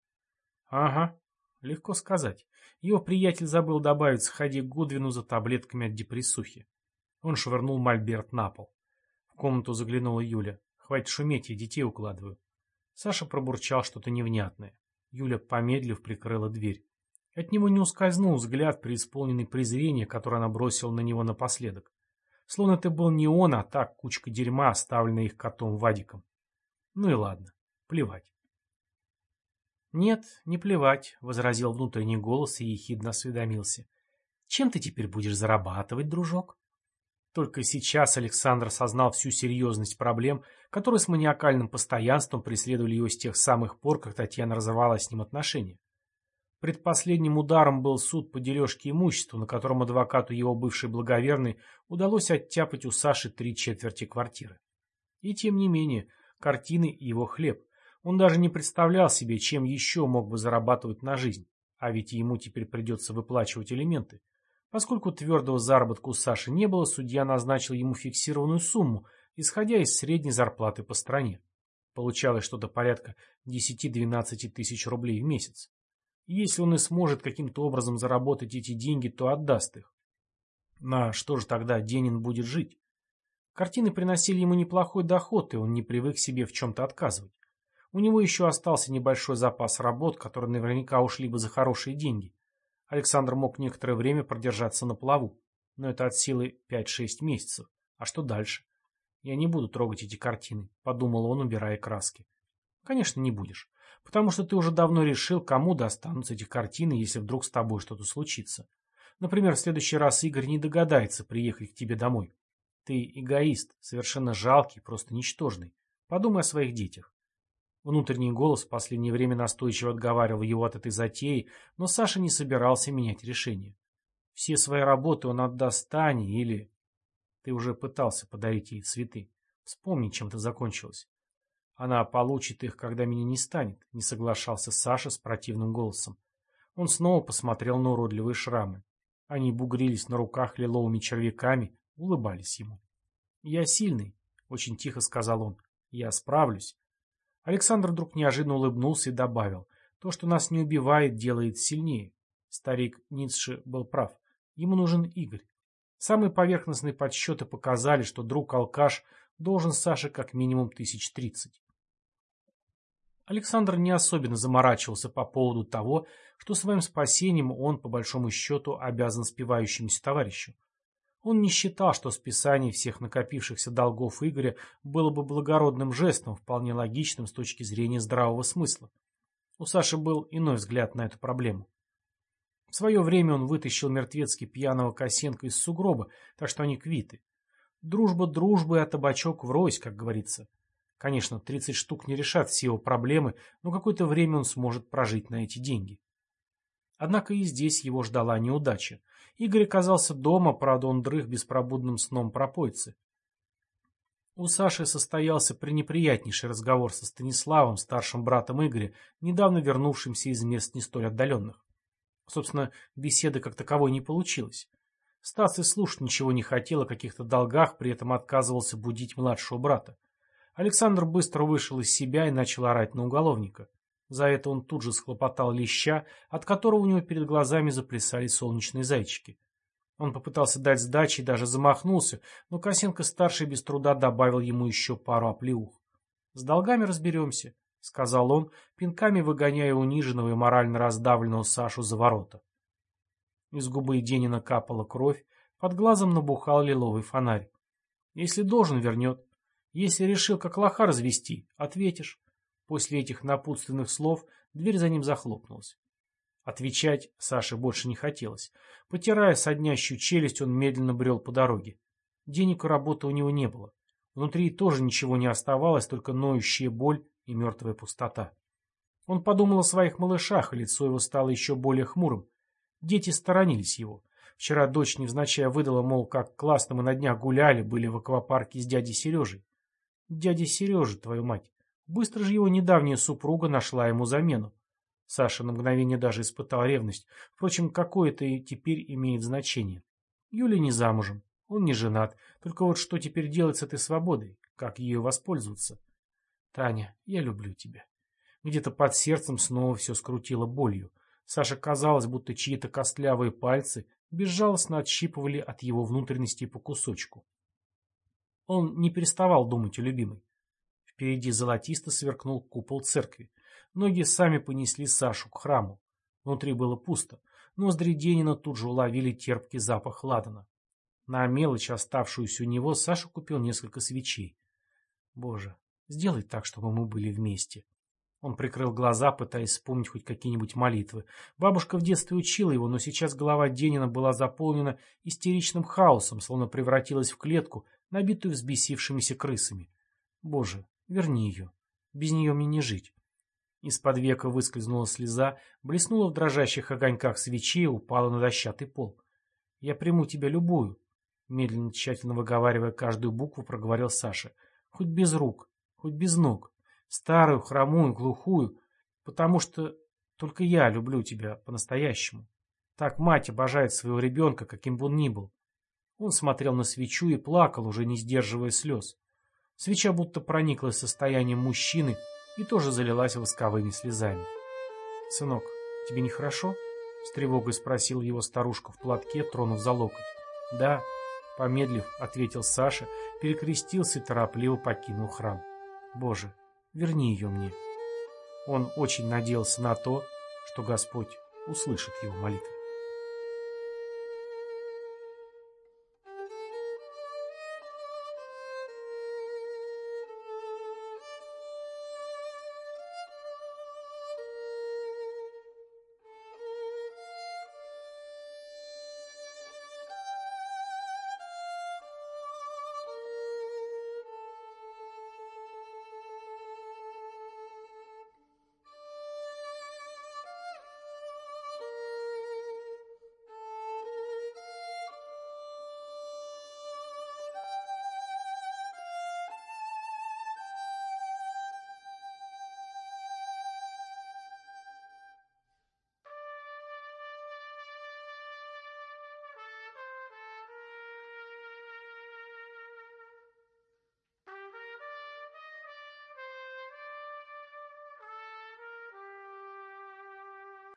«Ага, легко сказать. Его приятель забыл добавить сходи к Гудвину за таблетками от депрессухи. Он швырнул мольберт на пол. В комнату заглянула Юля. «Хватит шуметь, я детей укладываю». Саша пробурчал что-то невнятное. Юля, помедлив, прикрыла дверь. От него не ускользнул взгляд, преисполненный презрения, которое она бросила на него напоследок. Словно это был не он, а так кучка дерьма, оставленная их котом Вадиком. Ну и ладно, плевать. «Нет, не плевать», — возразил внутренний голос и ехидно осведомился. «Чем ты теперь будешь зарабатывать, дружок?» Только сейчас Александр осознал всю серьезность проблем, которые с маниакальным постоянством преследовали его с тех самых пор, как Татьяна разорвала с ним отношения. Предпоследним ударом был суд по дележке имущества, на котором адвокату его бывшей благоверной удалось оттяпать у Саши три четверти квартиры. И тем не менее, картины и его хлеб. Он даже не представлял себе, чем еще мог бы зарабатывать на жизнь, а ведь ему теперь придется выплачивать элементы. Поскольку твердого заработка у Саши не было, судья назначил ему фиксированную сумму, исходя из средней зарплаты по стране. Получалось что-то порядка 10-12 тысяч рублей в месяц. если он и сможет каким-то образом заработать эти деньги, то отдаст их. На что же тогда Денин будет жить? Картины приносили ему неплохой доход, и он не привык себе в чем-то отказывать. У него еще остался небольшой запас работ, которые наверняка ушли бы за хорошие деньги. Александр мог некоторое время продержаться на плаву, но это от силы 5-6 месяцев. А что дальше? Я не буду трогать эти картины, подумал он, убирая краски. Конечно, не будешь, потому что ты уже давно решил, кому достанутся эти картины, если вдруг с тобой что-то случится. Например, в следующий раз Игорь не догадается приехать к тебе домой. Ты эгоист, совершенно жалкий, просто ничтожный. Подумай о своих детях. Внутренний голос в последнее время настойчиво отговаривал его от этой затеи, но Саша не собирался менять решение. Все свои работы он отдаст Тане или... Ты уже пытался подарить ей цветы. Вспомни, чем это закончилось. Она получит их, когда меня не станет, не соглашался Саша с противным голосом. Он снова посмотрел на уродливые шрамы. Они бугрились на руках лиловыми червяками, улыбались ему. «Я сильный», — очень тихо сказал он. «Я справлюсь. Александр вдруг неожиданно улыбнулся и добавил, «То, что нас не убивает, делает сильнее». Старик Ницше был прав. Ему нужен Игорь. Самые поверхностные подсчеты показали, что друг-алкаш должен Саше как минимум тысяч тридцать. Александр не особенно заморачивался по поводу того, что своим спасением он, по большому счету, обязан спивающемуся товарищу. Он не считал, что списание всех накопившихся долгов Игоря было бы благородным жестом, вполне логичным с точки зрения здравого смысла. У Саши был иной взгляд на эту проблему. В свое время он вытащил мертвецки пьяного Косенко из сугроба, так что они квиты. Дружба дружбы, а табачок врозь, как говорится. Конечно, 30 штук не решат все его проблемы, но какое-то время он сможет прожить на эти деньги. Однако и здесь его ждала неудача. Игорь оказался дома, правда он дрых беспробудным сном пропойцы. У Саши состоялся пренеприятнейший разговор со Станиславом, старшим братом Игоря, недавно вернувшимся из мест не столь отдаленных. Собственно, беседы как таковой не получилось. Стас и слушать ничего не хотел о каких-то долгах, при этом отказывался будить младшего брата. Александр быстро вышел из себя и начал орать на уголовника. За это он тут же схлопотал леща, от которого у него перед глазами заплясали солнечные зайчики. Он попытался дать сдачи и даже замахнулся, но Косенко-старший без труда добавил ему еще пару оплеух. «С долгами разберемся», — сказал он, пинками выгоняя униженного и морально раздавленного Сашу за ворота. Из губы Денина капала кровь, под глазом набухал лиловый фонарь. «Если должен, вернет. Если решил как лоха развести, ответишь. После этих напутственных слов дверь за ним захлопнулась. Отвечать Саше больше не хотелось. Потирая соднящую челюсть, он медленно брел по дороге. Денег и работы у него не было. Внутри тоже ничего не оставалось, только ноющая боль и мертвая пустота. Он подумал о своих малышах, и лицо его стало еще более хмурым. Дети сторонились его. Вчера дочь невзначай выдала, мол, как классно мы на днях гуляли, были в аквапарке с дядей Сережей. Дядя Сережа, твою мать. Быстро же его недавняя супруга нашла ему замену. Саша на мгновение даже испытал ревность. Впрочем, какое это теперь имеет значение. Юля не замужем, он не женат. Только вот что теперь делать с этой свободой? Как ею воспользоваться? Таня, я люблю тебя. Где-то под сердцем снова все скрутило болью. Саше казалось, будто чьи-то костлявые пальцы безжалостно отщипывали от его внутренности по кусочку. Он не переставал думать о любимой. Впереди золотисто сверкнул купол церкви. Ноги сами понесли Сашу к храму. Внутри было пусто. Ноздри Денина тут же уловили терпкий запах ладана. На мелочь, оставшуюся у него, Саша купил несколько свечей. Боже, сделай так, чтобы мы были вместе. Он прикрыл глаза, пытаясь вспомнить хоть какие-нибудь молитвы. Бабушка в детстве учила его, но сейчас голова Денина была заполнена истеричным хаосом, словно превратилась в клетку, набитую взбесившимися крысами. Боже, верни ее. Без нее мне не жить. Из-под века выскользнула слеза, блеснула в дрожащих огоньках свечей упала на дощатый пол. «Я приму тебя любую», — медленно, тщательно выговаривая каждую букву, проговорил Саша. «Хоть без рук, хоть без ног, старую, хромую, глухую, потому что только я люблю тебя по-настоящему. Так мать обожает своего ребенка, каким бы он ни был». Он смотрел на свечу и плакал, уже не сдерживая слез. Свеча будто прониклась состоянием мужчины, и тоже залилась восковыми слезами. «Сынок, тебе нехорошо?» — с тревогой спросила его старушка в платке, тронув за локоть. «Да», — помедлив, ответил Саша, перекрестился и торопливо покинул храм. «Боже, верни ее мне». Он очень надеялся на то, что Господь услышит его молитву.